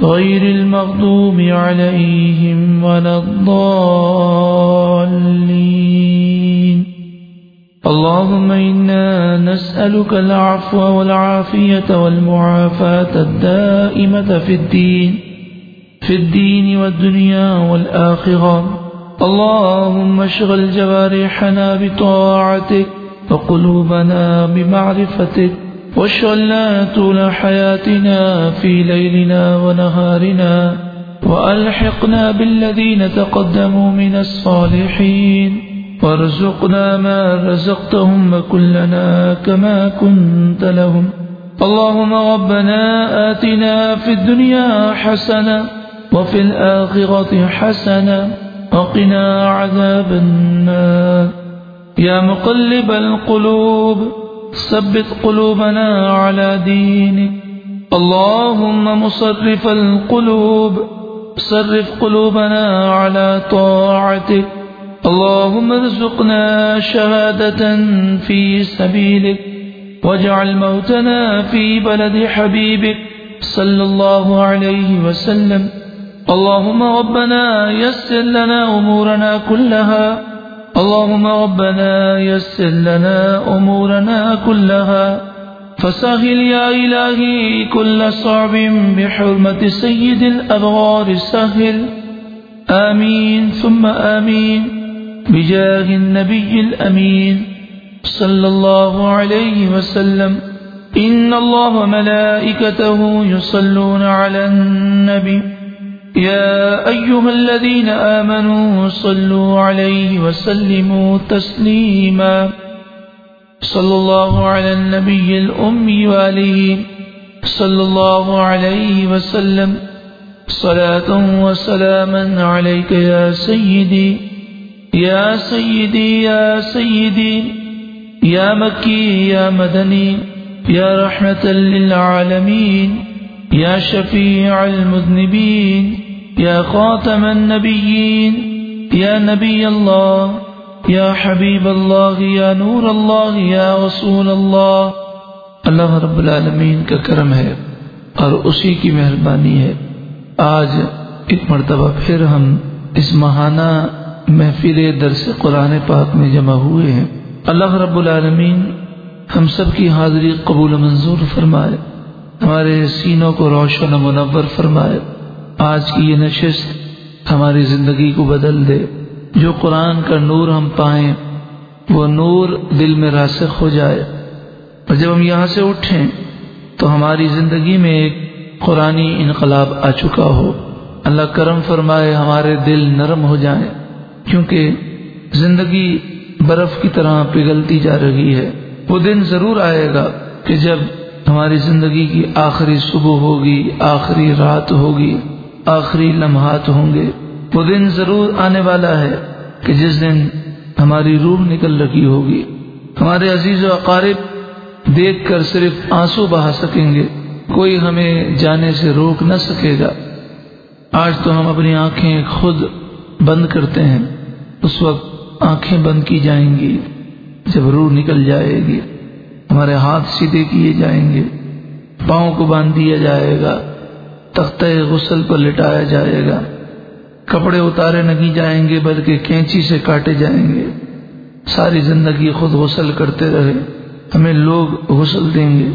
غير المغضوب عليهم ولا الضالين. اللهم إنا نسألك العفو والعافية والمعافاة الدائمة في الدين في الدين والدنيا والآخرة. اللهم اشغل جوارحنا بطاعتك وقلوبنا بمعرفتك. واشغلنا طول حياتنا في ليلنا ونهارنا وألحقنا بالذين تقدموا من الصالحين وارزقنا ما رزقتهم وكلنا كما كنت لهم اللهم ربنا آتنا في الدنيا حسنة وفي الآخرة حسنة وقنا عذاب النار يا مقلب القلوب ثبت قلوبنا على دينك. اللهم مصرف القلوب، صرف قلوبنا على طاعتك. اللهم ارزقنا شهادة في سبيلك. واجعل موتنا في بلد حبيبك. صلى الله عليه وسلم. اللهم ربنا يسر لنا أمورنا كلها. اللهم ربنا يسر لنا أمورنا كلها. فسهل يا إلهي كل صعب بحرمة سيد الأبرار سهل آمين، ثم آمين. بجاه النبي الأمين. صلى الله عليه وسلم. إن الله وملائكته يصلون على النبي. يا أيها الذين آمنوا صلوا عليه وسلموا تسليما. صلى الله على النبي الأمي وآله. صلى الله عليه وسلم. صلاة وسلاما عليك يا سيدي. يا سيدي يا سيدي. يا مكي، يا مدني. يا رحمة للعالمين. يا شفيع المذنبين. يا خاتم النبيين، يا نبي الله، يا حبيب الله، يا نور الله، يا رسول الله. اللہ رب العالمین کا کرم ہے اور اسی کی مہربانی ہے۔ آج ایک مرتبہ پھر ہم اس ماہانہ محفل درس قرآن پاک میں جمع ہوئے ہیں۔ اللہ رب العالمین ہم سب کی حاضری قبول منظور فرمائے، ہمارے سینوں کو روشن و منور فرمائے۔ آج کی یہ نشست ہماری زندگی کو بدل دے۔ جو قرآن کا نور ہم پائیں، وہ نور دل میں راسخ ہو جائے۔ اور جب ہم یہاں سے اٹھیں، تو ہماری زندگی میں ایک قرآنی انقلاب آ چکا ہو۔ اللہ کرم فرمائے، ہمارے دل نرم ہو جائیں۔ کیونکہ زندگی برف کی طرح پگھلتی جا رہی ہے۔ وہ دن ضرور آئے گا کہ جب ہماری زندگی کی آخری صبح ہوگی، آخری رات ہوگی۔ آخری لمحات ہوں گے۔ وہ دن ضرور آنے والا ہے کہ جس دن ہماری روح نکل رہی ہوگی۔ ہمارے عزیز و اقارب، دیکھ کر صرف آنسو بہا سکیں گے۔ کوئی ہمیں جانے سے روک نہ سکے گا۔ آج تو ہم اپنی آنکھیں خود بند کرتے ہیں۔ اس وقت آنکھیں بند کی جائیں گی۔ جب روح نکل جائے گی، ہمارے ہاتھ سیدھے کیے جائیں گے۔ پاؤں کو باندھ دیا جائے گا۔ تختہ غسل پر لٹایا جائے گا۔ کپڑے اتارے نہیں جائیں گے، بلکہ کینچی سے کاٹے جائیں گے۔ ساری زندگی خود غسل کرتے رہے۔ ہمیں لوگ غسل دیں گے۔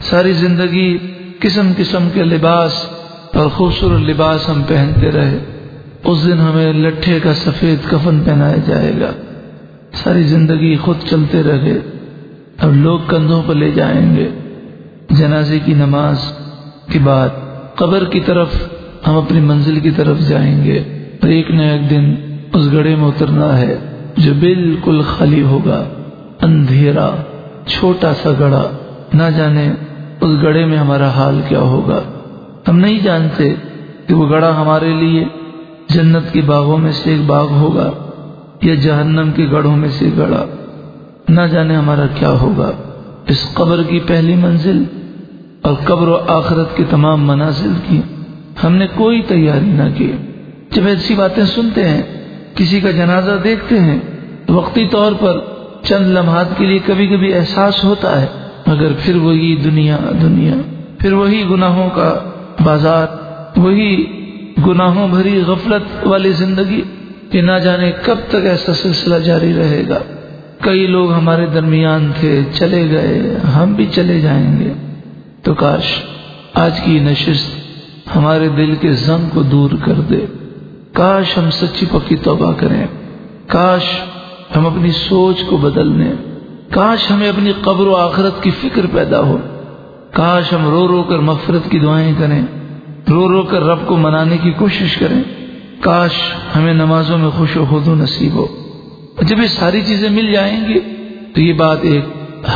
ساری زندگی قسم قسم کے لباس اور خوبصورت لباس ہم پہنتے رہے۔ اس دن ہمیں لٹھے کا سفید کفن پہنایا جائے گا۔ ساری زندگی خود چلتے رہے اب لوگ کندھوں پر لے جائیں گے۔ جنازے کی نماز کے بعد قبر کی طرف ہم اپنی منزل کی طرف جائیں گے اور ایک نہ ایک دن اس گڑے میں اترنا ہے جو بالکل خالی ہوگا، اندھیرا، چھوٹا سا گڑا نہ جانے اس گڑے میں ہمارا حال کیا ہوگا۔ ہم نہیں جانتے کہ وہ گڑا ہمارے لیے جنت کے باغوں میں سے ایک باغ ہوگا یا جہنم کے گڑھوں میں سے گڑا نہ جانے ہمارا کیا ہوگا۔ اس قبر کی پہلی منزل اور قبر و آخرت کے تمام منازل کی ہم نے کوئی تیاری نہ کی۔ جب ایسی باتیں سنتے ہیں، کسی کا جنازہ دیکھتے ہیں وقتی طور پر چند لمحات کے لیے کبھی کبھی احساس ہوتا ہے۔ مگر پھر وہی دنیا دنیا۔ پھر وہی گناہوں کا بازار، وہی گناہوں بھری غفلت والی زندگی۔ کہ نہ جانے کب تک ایسا سلسلہ جاری رہے گا۔ کئی لوگ ہمارے درمیان تھے، چلے گئے، ہم بھی چلے جائیں گے۔ تو کاش آج کی نشست ہمارے دل کے زم کو دور کر دے۔ کاش ہم سچی پکی توبہ کریں۔ کاش ہم اپنی سوچ کو بدل لیں کاش ہمیں اپنی قبر و آخرت کی فکر پیدا ہو۔ کاش ہم رو رو کر مفرت کی دعائیں کریں۔ رو رو کر رب کو منانے کی کوشش کریں۔ کاش ہمیں نمازوں میں خوش و خود و نصیب ہو۔ جب یہ ساری چیزیں مل جائیں گی تو یہ بات ایک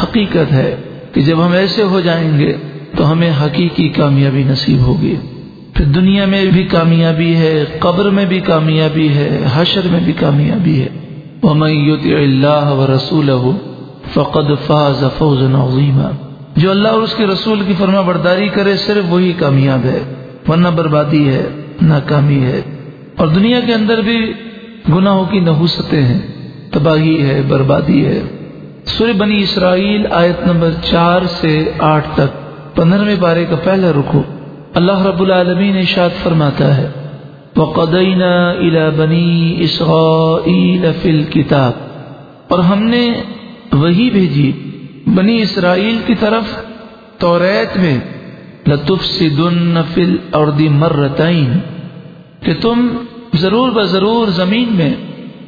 حقیقت ہے کہ جب ہم ایسے ہو جائیں گے تو ہمیں حقیقی کامیابی نصیب ہوگی۔ پھر دنیا میں بھی کامیابی ہے، قبر میں بھی کامیابی ہے، حشر میں بھی کامیابی ہے۔ اللہ و رسول فقد فاز عظیما۔ جو اللہ اور اس کے رسول کی فرما برداری کرے، صرف وہی کامیاب ہے۔ ورنہ بربادی ہے، ناکامی ہے۔ اور دنیا کے اندر بھی گناہوں کی نحوستیں ہیں۔ تباہی ہے، بربادی ہے۔ سورہ بنی اسرائیل آیت نمبر چار سے آٹھ تک پندرہویں پارے کا پہلا رکو اللہ رب العالمین اشاد فرماتا ہے وقدینا الى بنی اسرائیل فی الكتاب اور ہم نے وہی بھیجی، بنی اسرائیل کی طرف توریت میں لطف سدن فل اردی مرتعین کہ تم ضرور ب ضرور زمین میں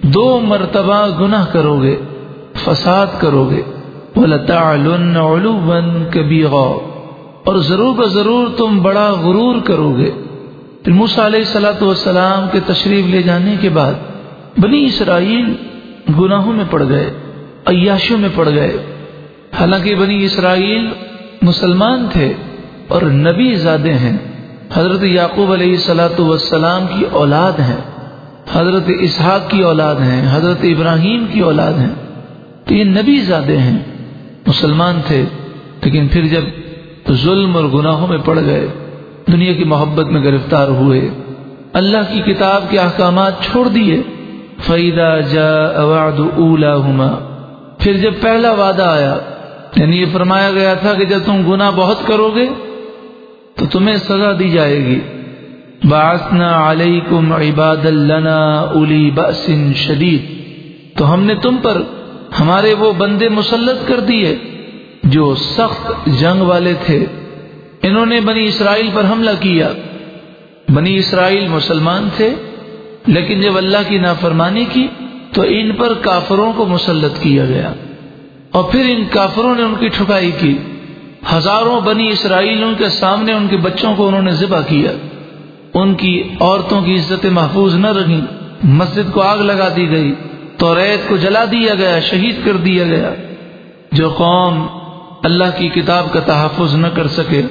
دو مرتبہ گناہ کرو گے فساد کرو گے کبھی اور ضرور ب ضرور تم بڑا غرور کرو گے۔ پھر موسا علیہ سلاۃ والسلام کے تشریف لے جانے کے بعد بنی اسرائیل گناہوں میں پڑ گئے، عیاشوں میں پڑ گئے۔ حالانکہ بنی اسرائیل مسلمان تھے اور نبی زادے ہیں۔ حضرت یعقوب علیہ سلاۃ والسلام کی اولاد ہیں۔ حضرت اسحاق کی اولاد ہیں، حضرت ابراہیم کی اولاد ہیں۔ تو یہ نبی زادے ہیں، مسلمان تھے۔ لیکن پھر جب ظلم اور گناہوں میں پڑ گئے، دنیا کی محبت میں گرفتار ہوئے۔ اللہ کی کتاب کے احکامات چھوڑ دیے۔ فیدا جا اواد اولا پھر جب پہلا وعدہ آیا یعنی یہ فرمایا گیا تھا کہ جب تم گناہ بہت کرو گے، تو تمہیں سزا دی جائے گی۔ باسنا علیکم عباد لنا الی بس شدید تو ہم نے تم پر ہمارے وہ بندے مسلط کر دیے۔ جو سخت جنگ والے تھے، انہوں نے بنی اسرائیل پر حملہ کیا۔ بنی اسرائیل مسلمان تھے، لیکن جب اللہ کی نافرمانی کی، تو ان پر کافروں کو مسلط کیا گیا۔ اور پھر ان کافروں نے ان کی ٹھکائی کی۔ ہزاروں بنی اسرائیلوں کے سامنے ان کے بچوں کو انہوں نے ذبح کیا۔ ان کی عورتوں کی عزت محفوظ نہ رہی مسجد کو آگ لگا دی گئی، تو ریت کو جلا دیا گیا، شہید کر دیا گیا۔ جو قوم اللہ کی کتاب کا تحفظ نہ کر سکے۔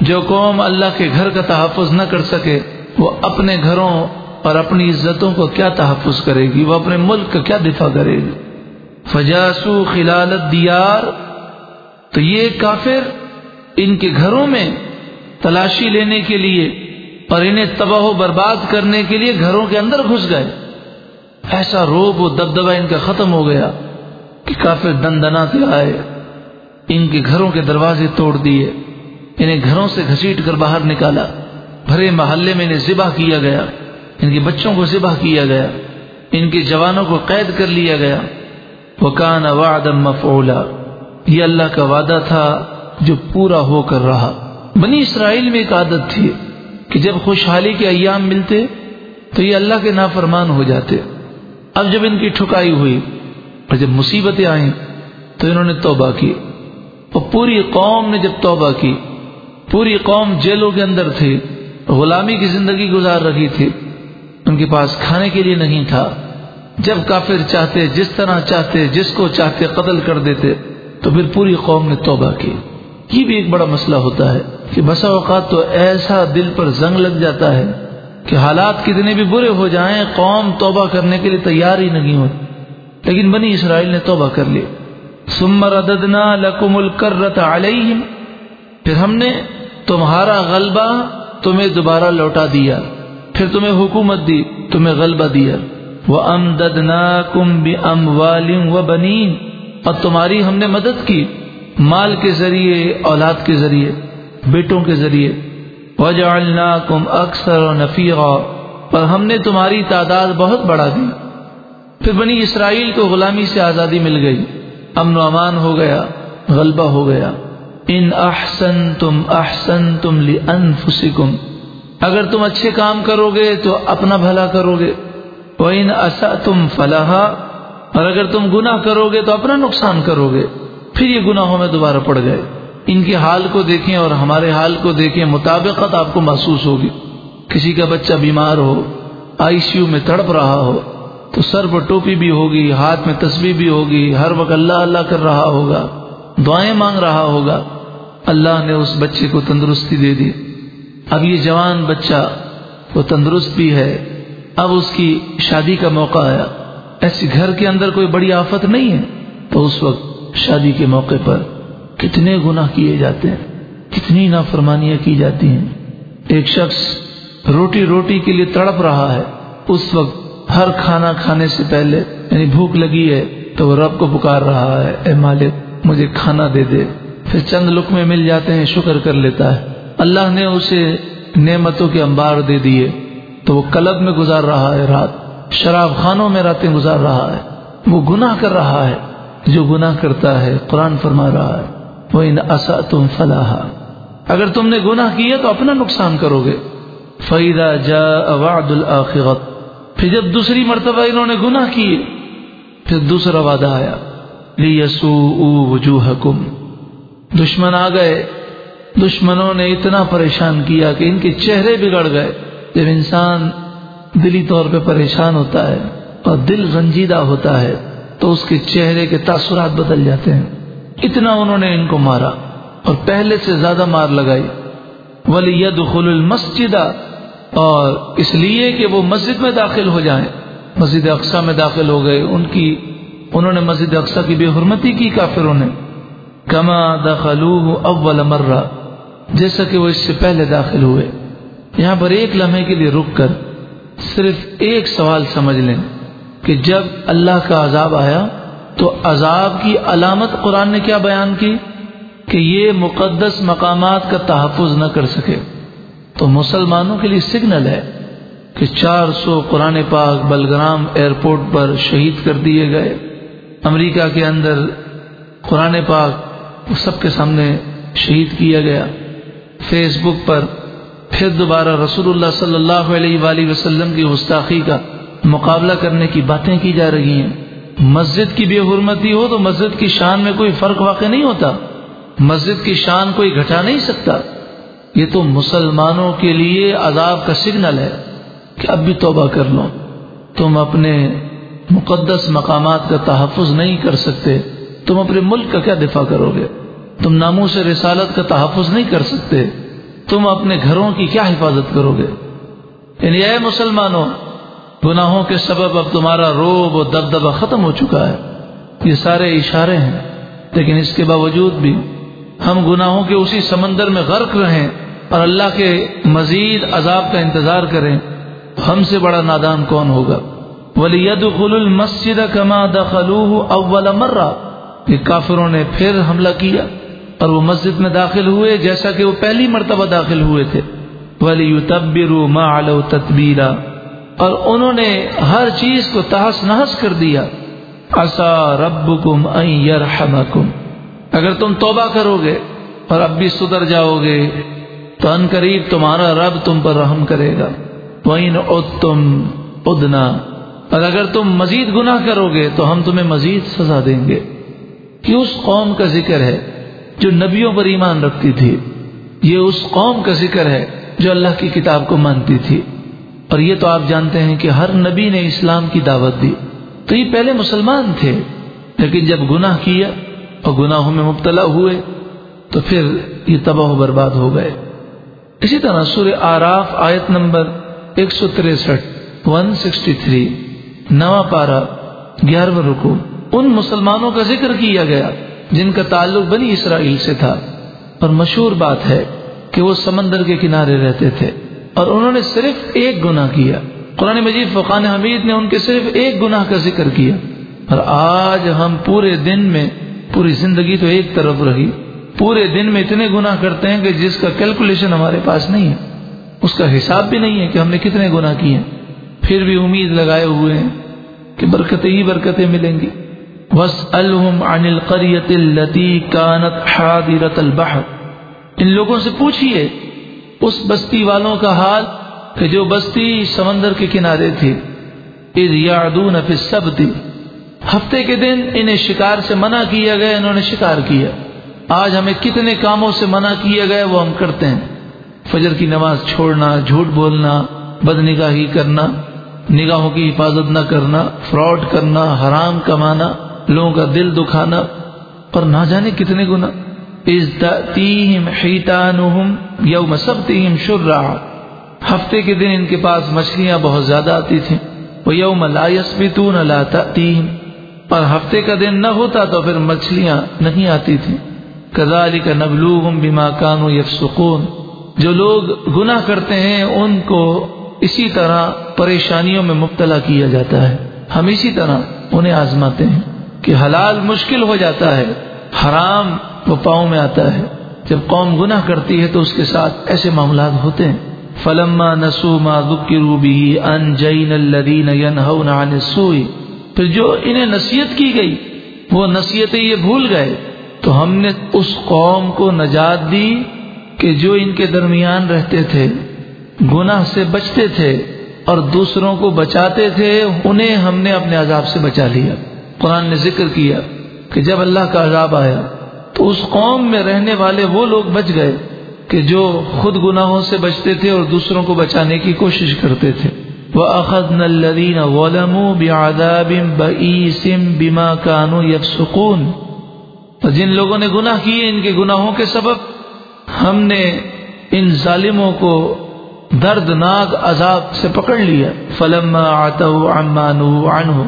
جو قوم اللہ کے گھر کا تحفظ نہ کر سکے، وہ اپنے گھروں اور اپنی عزتوں کو کیا تحفظ کرے گی؟ وہ اپنے ملک کا کیا دفاع کرے گی؟ فجاسو خلالت دیار تو یہ کافر ان کے گھروں میں تلاشی لینے کے لیے اور انہیں تباہ و برباد کرنے کے لیے گھروں کے اندر گھس گئے۔ ایسا روب و دبدبا ان کا ختم ہو گیا کہ کافر دن دنا کے آئے۔ ان کے گھروں کے دروازے توڑ دیے، انہیں گھروں سے گھسیٹ کر باہر نکالا۔ بھرے محلے میں انہیں ذبح کیا گیا، ان کے بچوں کو ذبح کیا گیا، ان کے جوانوں کو قید کر لیا گیا۔ وہ وعدم مفعولا، یہ اللہ کا وعدہ تھا جو پورا ہو کر رہا۔ بنی اسرائیل میں ایک عادت تھی کہ جب خوشحالی کے ایام ملتے تو یہ اللہ کے نافرمان ہو جاتے۔ اب جب ان کی ٹھکائی ہوئی اور جب مصیبتیں آئیں تو انہوں نے توبہ کی۔ اور پوری قوم نے جب توبہ کی، پوری قوم جیلوں کے اندر تھی، غلامی کی زندگی گزار رہی تھی، ان کے پاس کھانے کے لیے نہیں تھا۔ جب کافر چاہتے، جس طرح چاہتے، جس کو چاہتے قتل کر دیتے، تو پھر پوری قوم نے توبہ کی۔ یہ بھی ایک بڑا مسئلہ ہوتا ہے کہ بسا اوقات تو ایسا دل پر زنگ لگ جاتا ہے کہ حالات کتنے بھی برے ہو جائیں، قوم توبہ کرنے کے لیے تیار ہی نہیں ہوتی۔ لیکن بنی اسرائیل نے توبہ کر لی۔ سمر اددنا لکم الکرت علیہم، پھر ہم نے تمہارا غلبہ تمہیں دوبارہ لوٹا دیا، پھر تمہیں حکومت دی، تمہیں غلبہ دیا۔ وہ ام ددنا کم بھی ام اور تمہاری ہم نے مدد کی، مال کے ذریعے، اولاد کے ذریعے، بیٹوں کے ذریعے۔ وجعلنا کم اکثر و نفیغا اور ہم نے تمہاری تعداد بہت بڑھا دی۔ پھر بنی اسرائیل کو غلامی سے آزادی مل گئی۔ امن و امان ہو گیا، غلبہ ہو گیا۔ ان احسن تم احسن تم لی اگر تم اچھے کام کرو گے تو اپنا بھلا کرو گے وہ ان اصا تم فلاح اور اگر تم گناہ کرو گے تو اپنا نقصان کرو گے پھر یہ گناہوں میں دوبارہ پڑ گئے۔ ان کے حال کو دیکھیں اور ہمارے حال کو دیکھیں، مطابقت آپ کو محسوس ہوگی۔ کسی کا بچہ بیمار ہو، آئی سی یو میں تڑپ رہا ہو تو سر پر ٹوپی بھی ہوگی، ہاتھ میں تصویر بھی ہوگی، ہر وقت اللہ اللہ کر رہا ہوگا، دعائیں مانگ رہا ہوگا۔ اللہ نے اس بچے کو تندرستی دے دی۔ اب یہ جوان بچہ وہ تندرست بھی ہے۔ اب اس کی شادی کا موقع آیا۔ ایسے گھر کے اندر کوئی بڑی آفت نہیں ہے۔ تو اس وقت شادی کے موقع پر کتنے گناہ کیے جاتے ہیں، کتنی نافرمانیاں کی جاتی ہیں۔ ایک شخص روٹی روٹی کے لیے تڑپ رہا ہے۔ اس وقت ہر کھانا کھانے سے پہلے یعنی بھوک لگی ہے تو وہ رب کو پکار رہا ہے، اے مالک، مجھے کھانا دے دے۔ پھر چند لقمے مل جاتے ہیں، شکر کر لیتا ہے۔ اللہ نے اسے نعمتوں کے انبار دے دیے۔ تو وہ کلب میں گزار رہا ہے، رات شراب خانوں میں راتیں گزار رہا ہے۔ وہ گناہ کر رہا ہے۔ جو گناہ کرتا ہے، قرآن فرما رہا ہے۔ وہ ان اصا تم فلاح اگر تم نے گناہ کیا تو اپنا نقصان کرو گے۔ فیدا جا وعد الآخرت پھر جب دوسری مرتبہ انہوں نے گناہ کیے، پھر دوسرا وعدہ آیا لیسو وجوہ دشمن آ گئے۔ دشمنوں نے اتنا پریشان کیا کہ ان کے چہرے بگڑ گئے۔ جب انسان دلی طور پہ پریشان ہوتا ہے اور دل رنجیدہ ہوتا ہے، تو اس کے چہرے کے تاثرات بدل جاتے ہیں۔ اتنا انہوں نے ان کو مارا اور پہلے سے زیادہ مار لگائی۔ ولی ید خل المسجدہ اور اس لیے کہ وہ مسجد میں داخل ہو جائیں۔ مسجد اقسا میں داخل ہو گئے۔ ان کی، انہوں نے مسجد اقسا کی بے حرمتی کی کافروں نے۔ کما دخلو اول مرہ۔ جیسا کہ وہ اس سے پہلے داخل ہوئے۔ یہاں پر ایک لمحے کے لیے رک کر صرف ایک سوال سمجھ لیں کہ جب اللہ کا عذاب آیا تو عذاب کی علامت قرآن نے کیا بیان کی؟ کہ یہ مقدس مقامات کا تحفظ نہ کر سکے۔ تو مسلمانوں کے لیے سگنل ہے کہ چار سو قرآن پاک بلگرام ایئرپورٹ پر شہید کر دیے گئے۔ امریکہ کے اندر قرآن پاک سب کے سامنے شہید کیا گیا۔ فیس بک پر پھر دوبارہ رسول اللہ صلی اللہ علیہ وآلہ وسلم کی گستاخی کا مقابلہ کرنے کی باتیں کی جا رہی ہیں۔ مسجد کی بے حرمتی ہو تو مسجد کی شان میں کوئی فرق واقع نہیں ہوتا۔ مسجد کی شان کوئی گھٹا نہیں سکتا۔ یہ تو مسلمانوں کے لیے عذاب کا سگنل ہے کہ اب بھی توبہ کر لو۔ تم اپنے مقدس مقامات کا تحفظ نہیں کر سکتے۔ تم اپنے ملک کا کیا دفاع کرو گے؟ تم ناموں سے رسالت کا تحفظ نہیں کر سکتے۔ تم اپنے گھروں کی کیا حفاظت کرو گے؟ یعنی اے مسلمانوں، گناہوں کے سبب اب تمہارا روب و دبدبہ ختم ہو چکا ہے۔ یہ سارے اشارے ہیں، لیکن اس کے باوجود بھی ہم گناہوں کے اسی سمندر میں غرق رہیں اور اللہ کے مزید عذاب کا انتظار کریں ہم سے بڑا نادان کون ہوگا؟ المسجد کما اول مرہ یہ کافروں نے پھر حملہ کیا اور وہ مسجد میں داخل ہوئے جیسا کہ وہ پہلی مرتبہ داخل ہوئے تھے۔ ولی تبر ما تدبیرا اور انہوں نے ہر چیز کو تحس نحس کر دیا۔ اصا رب کم یرحمکم اگر تم توبہ کرو گے اور اب بھی سدھر جاؤ گے تو ان قریب تمہارا رب تم پر رحم کرے گا۔ تم ادنا اور اگر تم مزید گناہ کرو گے تو ہم تمہیں مزید سزا دیں گے۔ کہ اس قوم کا ذکر ہے جو نبیوں پر ایمان رکھتی تھی۔ یہ اس قوم کا ذکر ہے جو اللہ کی کتاب کو مانتی تھی۔ اور یہ تو آپ جانتے ہیں کہ ہر نبی نے اسلام کی دعوت دی۔ تو یہ پہلے مسلمان تھے، لیکن جب گناہ کیا اور گناہوں میں مبتلا ہوئے تو پھر یہ تباہ و برباد ہو گئے۔ اسی طرح سور آراف آیت نمبر ایک سو تریسٹھ ون سکسٹی تھری نواں پارا گیارہواں رکو ان مسلمانوں کا ذکر کیا گیا جن کا تعلق بنی اسرائیل سے تھا۔ اور مشہور بات ہے کہ وہ سمندر کے کنارے رہتے تھے اور انہوں نے صرف ایک گناہ کیا۔ قرآن مجید فقان حمید نے ان کے صرف ایک گناہ کا ذکر کیا۔ اور آج ہم پورے دن میں پوری زندگی تو ایک طرف رہی۔ پورے دن میں اتنے گناہ کرتے ہیں کہ جس کا کیلکولیشن ہمارے پاس نہیں ہے۔ اس کا حساب بھی نہیں ہے کہ ہم نے کتنے گناہ کیے ہیں۔ پھر بھی امید لگائے ہوئے ہیں کہ برکتیں ہی برکتیں ملیں گی۔ وَاسْأَلْهُمْ عَنِ الْقَرْيَةِ الَّتِي كَانَتْ حَاضِرَةَ الْبَحْرِ۔ ان لوگوں سے پوچھئے اس بستی والوں کا حال کہ جو بستی سمندر کے کنارے تھی۔ اِذْ يَعْدُونَ فِي السَّبْتِ۔ ہفتے کے دن انہیں شکار سے منع کیا گیا، انہوں نے شکار کیا۔ آج ہمیں کتنے کاموں سے منع کیا گیا وہ ہم کرتے ہیں۔ فجر کی نماز چھوڑنا، جھوٹ بولنا بد نگاہی کرنا، نگاہوں کی حفاظت نہ کرنا، فراڈ کرنا، حرام کمانا، لوگوں کا دل دکھانا۔ اور نہ جانے کتنے گنا یوم سبتیم شرا ہفتے کے دن ان کے پاس مچھلیاں بہت زیادہ آتی تھیں۔ وہ یوم لا یسبتون لا تأتیم اور ہفتے کا دن نہ ہوتا تو پھر مچھلیاں نہیں آتی تھیں۔ کذالک نبلوہم بما کانوا یفسقون۔ جو لوگ گناہ کرتے ہیں، ان کو اسی طرح پریشانیوں میں مبتلا کیا جاتا ہے۔ ہم اسی طرح انہیں آزماتے ہیں کہ حلال مشکل ہو جاتا ہے، حرام وہ پاؤں میں آتا ہے۔ جب قوم گناہ کرتی ہے تو اس کے ساتھ ایسے معاملات ہوتے ہیں۔ فلما نسو ما ذکروا به انجینا الذین ينهون عن السوء۔ پھر جو انہیں نصیحت کی گئی، وہ نصیحتیں یہ بھول گئے۔ تو ہم نے اس قوم کو نجات دی کہ جو ان کے درمیان رہتے تھے، گناہ سے بچتے تھے اور دوسروں کو بچاتے تھے، انہیں ہم نے اپنے عذاب سے بچا لیا۔ قرآن نے ذکر کیا کہ جب اللہ کا عذاب آیا، تو اس قوم میں رہنے والے وہ لوگ بچ گئے کہ جو خود گناہوں سے بچتے تھے اور دوسروں کو بچانے کی کوشش کرتے تھے۔ وہ اخذ نلین غلام بیما کانو یب سکون جن لوگوں نے گناہ کیے ان کے گناہوں کے سبب ہم نے ان ظالموں کو دردناک عذاب سے پکڑ لیا۔ فلم آتا عنہ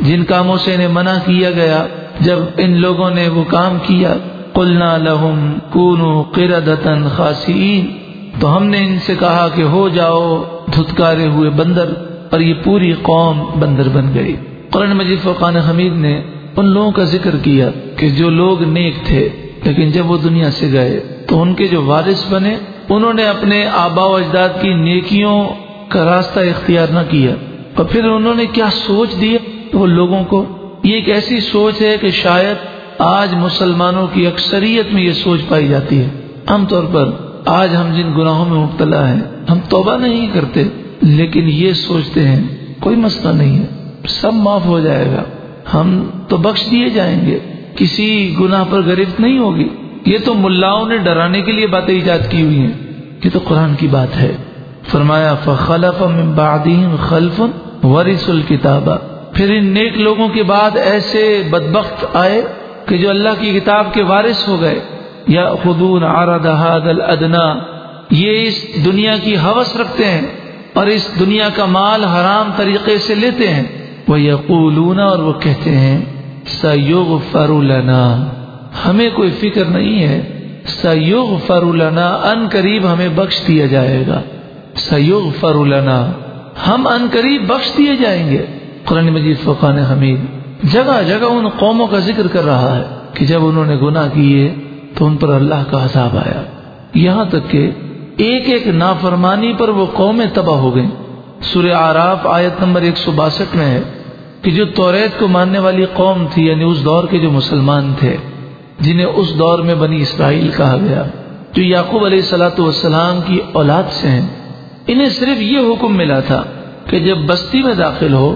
جن کاموں سے انہیں منع کیا گیا، جب ان لوگوں نے وہ کام کیا، قلنا لہم کونو قردتن خاسئین تو ہم نے ان سے کہا کہ ہو جاؤ، دھتکارے ہوئے بندر اور یہ پوری قوم بندر بن گئی۔ قرآن مجید فقان حمید نے ان لوگوں کا ذکر کیا کہ جو لوگ نیک تھے، لیکن جب وہ دنیا سے گئے، تو ان کے جو وارث بنے، انہوں نے اپنے آبا و اجداد کی نیکیوں کا راستہ اختیار نہ کیا۔ اور پھر انہوں نے کیا سوچ دی وہ لوگوں کو؟ یہ ایک ایسی سوچ ہے کہ شاید آج مسلمانوں کی اکثریت میں یہ سوچ پائی جاتی ہے۔ عام طور پر آج ہم جن گناہوں میں مبتلا ہیں، ہم توبہ نہیں کرتے، لیکن یہ سوچتے ہیں، کوئی مسئلہ نہیں ہے، سب معاف ہو جائے گا۔ ہم تو بخش دیے جائیں گے۔ کسی گناہ پر گرفت نہیں ہوگی۔ یہ تو ملاؤں نے ڈرانے کے لیے باتیں ایجاد کی ہوئی ہیں۔ یہ تو قرآن کی بات ہے۔ فرمایا، فخلف من بعدهم خلف ورث الكتاب۔ پھر ان نیک لوگوں کے بعد ایسے بدبخت آئے کہ جو اللہ کی کتاب کے وارث ہو گئے۔ یا خدون عرض هذا الادنا یہ اس دنیا کی حوث رکھتے ہیں اور اس دنیا کا مال حرام طریقے سے لیتے ہیں۔ وہ یقولون اور وہ کہتے ہیں سیغفر لنا۔ ہمیں کوئی فکر نہیں ہے۔ سیوگ فرولنا ان قریب ہمیں بخش دیا جائے گا۔ سیوگ فرولنا ہم ان قریب بخش دیے جائیں گے۔ قرآن مجید فقان حمید۔ جگہ جگہ ان قوموں کا ذکر کر رہا ہے کہ جب انہوں نے گناہ کیے تو ان پر اللہ کا حساب آیا۔ یہاں تک کہ ایک ایک نافرمانی پر وہ قومیں تباہ ہو گئیں۔ سورہ آراف آیت نمبر ایک سو باسٹھ میں ہے کہ جو توریت کو ماننے والی قوم تھی یعنی اس دور کے جو مسلمان تھے، جنہیں اس دور میں بنی اسرائیل کہا گیا، جو یعقوب علیہ سلاۃ والسلام کی اولاد سے ہیں، انہیں صرف یہ حکم ملا تھا کہ جب بستی میں داخل ہو،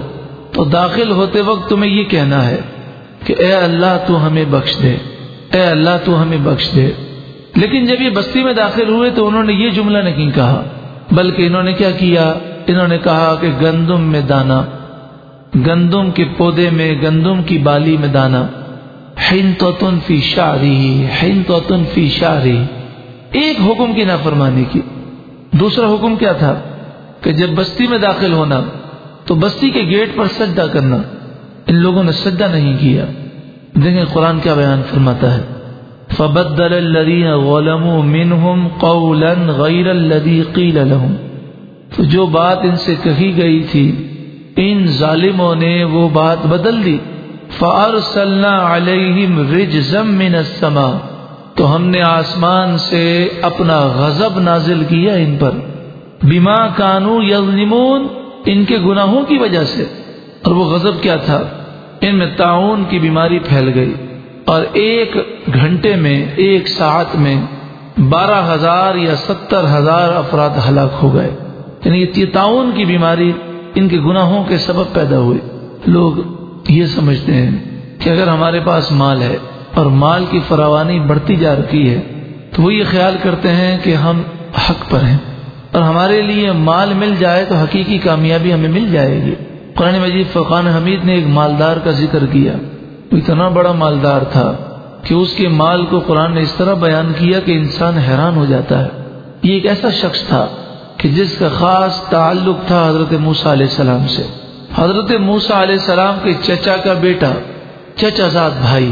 تو داخل ہوتے وقت تمہیں یہ کہنا ہے کہ اے اللہ تو ہمیں بخش دے۔ اے اللہ تو ہمیں بخش دے۔ لیکن جب یہ بستی میں داخل ہوئے تو انہوں نے یہ جملہ نہیں کہا، بلکہ انہوں نے کیا کیا؟ انہوں نے کہا کہ گندم میں دانا، گندم کے پودے میں، گندم کی بالی میں دانا۔ ہن فی شاری ہن تو فی شاری ایک حکم کی نافرمانی کی۔ دوسرا حکم کیا تھا؟ کہ جب بستی میں داخل ہونا تو بستی کے گیٹ پر سجدہ کرنا۔ ان لوگوں نے سجدہ نہیں کیا۔ دیکھیں قرآن کیا بیان فرماتا ہے۔ فبدل الذين ظلموا منهم قولا غير الذي قيل لهم۔ تو جو بات ان سے کہی گئی تھی، ان ظالموں نے وہ بات بدل دی۔ فارسلنا علیہم رجزا من السماء۔ تو ہم نے آسمان سے اپنا غضب نازل کیا ان پر۔ بما کانو یظلمون ان کے گناہوں کی وجہ سے۔ اور وہ غضب کیا تھا؟ ان میں تعاون کی بیماری پھیل گئی اور ایک گھنٹے میں، ایک ساتھ میں بارہ ہزار یا ستر ہزار افراد ہلاک ہو گئے۔ یعنی یہ تعاون کی بیماری ان کے گناہوں کے سبب پیدا ہوئی۔ لوگ یہ سمجھتے ہیں کہ اگر ہمارے پاس مال ہے اور مال کی فراوانی بڑھتی جا رکی ہے، تو وہ یہ خیال کرتے ہیں کہ ہم حق پر ہیں۔ اور ہمارے لیے مال مل جائے تو حقیقی کامیابی ہمیں مل جائے گی۔ قرآن مجید فقان حمید نے ایک مالدار کا ذکر کیا۔ وہ اتنا بڑا مالدار تھا کہ اس کے مال کو قرآن نے اس طرح بیان کیا کہ انسان حیران ہو جاتا ہے۔ یہ ایک ایسا شخص تھا کہ جس کا خاص تعلق تھا حضرت موسا علیہ السلام سے۔ حضرت موسا علیہ السلام کے چچا کا بیٹا، چچا زاد بھائی،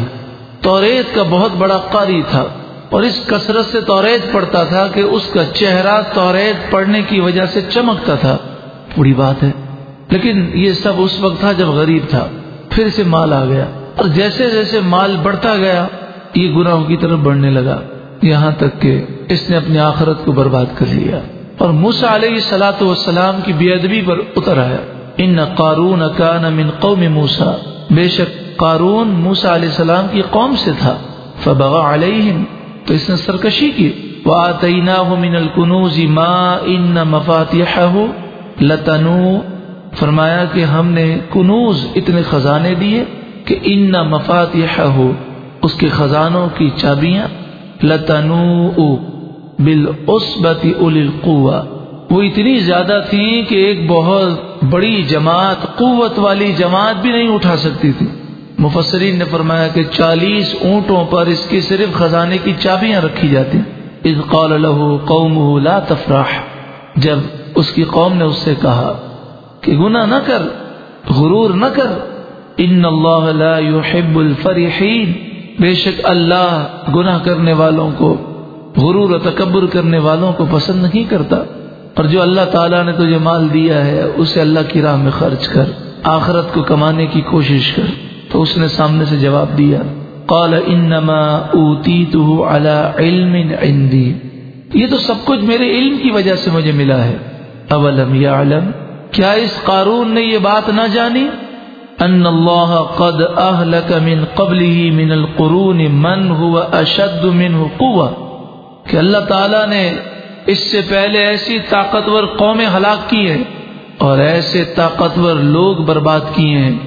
توریت کا بہت بڑا قاری تھا۔ اور اس کثرت سے توریت پڑتا تھا کہ اس کا چہرہ توریت پڑھنے کی وجہ سے چمکتا تھا۔ بڑی بات ہے۔ لیکن یہ سب اس وقت تھا جب غریب تھا، پھر سے مال آ گیا۔ اور جیسے جیسے مال بڑھتا گیا، یہ گناہوں کی طرف بڑھنے لگا۔ یہاں تک کہ اس نے اپنی آخرت کو برباد کر لیا۔ اور موسا علیہ سلاۃ والسلام کی بے ادبی پر اتر آیا۔ ان قارون کان من قوم موسا بے شک قارون موسا علیہ السلام کی قوم سے تھا۔ فبغى علیہم، تو اس نے سرکشی کی۔ وآتیناہ من الکنوز ما ان مفاتیحہ لتنو فرمایا کہ ہم نے کنوز اتنے خزانے دیے کہ ان نہ مفاتیح ہو اس کے خزانوں کی چابیاں لتنو بل اسبتی القوا وہ اتنی زیادہ تھیں کہ ایک بہت بڑی جماعت، قوت والی جماعت بھی نہیں اٹھا سکتی تھی۔ مفسرین نے فرمایا کہ چالیس اونٹوں پر اس کی صرف خزانے کی چابیاں رکھی جاتی۔ اذ قال له قومه لا تفرح۔ جب اس کی قوم نے اس سے کہا کہ گناہ نہ کر، غرور نہ کر۔ ان اللہ لا يحب الفرحین۔ بے شک اللہ گناہ کرنے والوں کو، غرور و تکبر کرنے والوں کو پسند نہیں کرتا۔ اور جو اللہ تعالیٰ نے تجھے مال دیا ہے، اسے اللہ کی راہ میں خرچ کر، آخرت کو کمانے کی کوشش کر۔ تو اس نے سامنے سے جواب دیا، قال انما على علم عندي یہ تو سب کچھ میرے علم کی وجہ سے مجھے ملا ہے۔ اولم يعلم کیا اس قارون نے یہ بات نہ جانی؟ ان اللہ قد اہلک من قبله من القرون من هو اشد منه قوة کہ اللہ تعالی نے اس سے پہلے ایسی طاقتور قومیں ہلاک کی ہیں اور ایسے طاقتور لوگ برباد کیے ہیں۔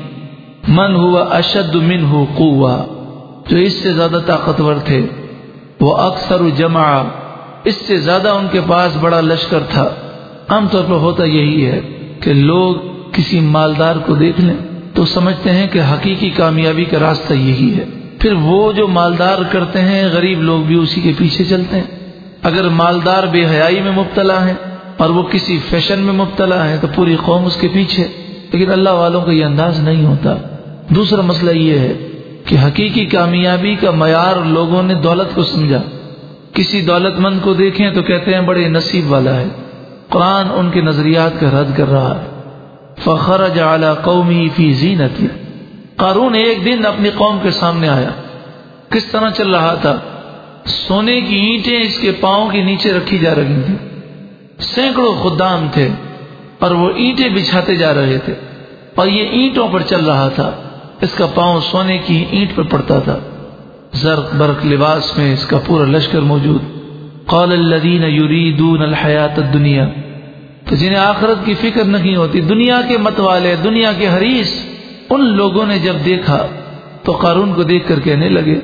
من ہوا اشد منه قوة جو اس سے زیادہ طاقتور تھے۔ وہ اکثر جمع۔ اس سے زیادہ ان کے پاس بڑا لشکر تھا۔ عام طور پر ہوتا یہی ہے۔ کہ لوگ کسی مالدار کو دیکھ لیں تو سمجھتے ہیں کہ حقیقی کامیابی کا راستہ یہی ہے۔ پھر وہ جو مالدار کرتے ہیں، غریب لوگ بھی اسی کے پیچھے چلتے ہیں۔ اگر مالدار بے حیائی میں مبتلا ہیں اور وہ کسی فیشن میں مبتلا ہے تو پوری قوم اس کے پیچھے لیکن اللہ والوں کا یہ انداز نہیں ہوتا۔ دوسرا مسئلہ یہ ہے کہ حقیقی کامیابی کا معیار لوگوں نے دولت کو سمجھا۔ کسی دولت مند کو دیکھیں تو کہتے ہیں بڑے نصیب والا ہے۔ قرآن ان کے نظریات کا رد کر رہا ہے۔ فخر جعلی قومی فی زینتی قارون ایک دن اپنی قوم کے سامنے آیا۔ کس طرح چل رہا تھا؟ سونے کی اینٹیں اس کے پاؤں کے نیچے رکھی جا رہی تھی سینکڑوں خدام تھے، اور وہ اینٹیں بچھاتے جا رہے تھے۔ اور یہ اینٹوں پر چل رہا تھا۔ اس کا پاؤں سونے کی اینٹ پر پڑتا تھا۔ زرق برق لباس میں اس کا پورا لشکر موجود۔ قال الذين يريدون الحیات الدنیا۔ تو جنہیں آخرت کی فکر نہیں ہوتی، دنیا کے مت والے، دنیا کے حریث ان لوگوں نے جب دیکھا تو قارون کو دیکھ کر کہنے لگے،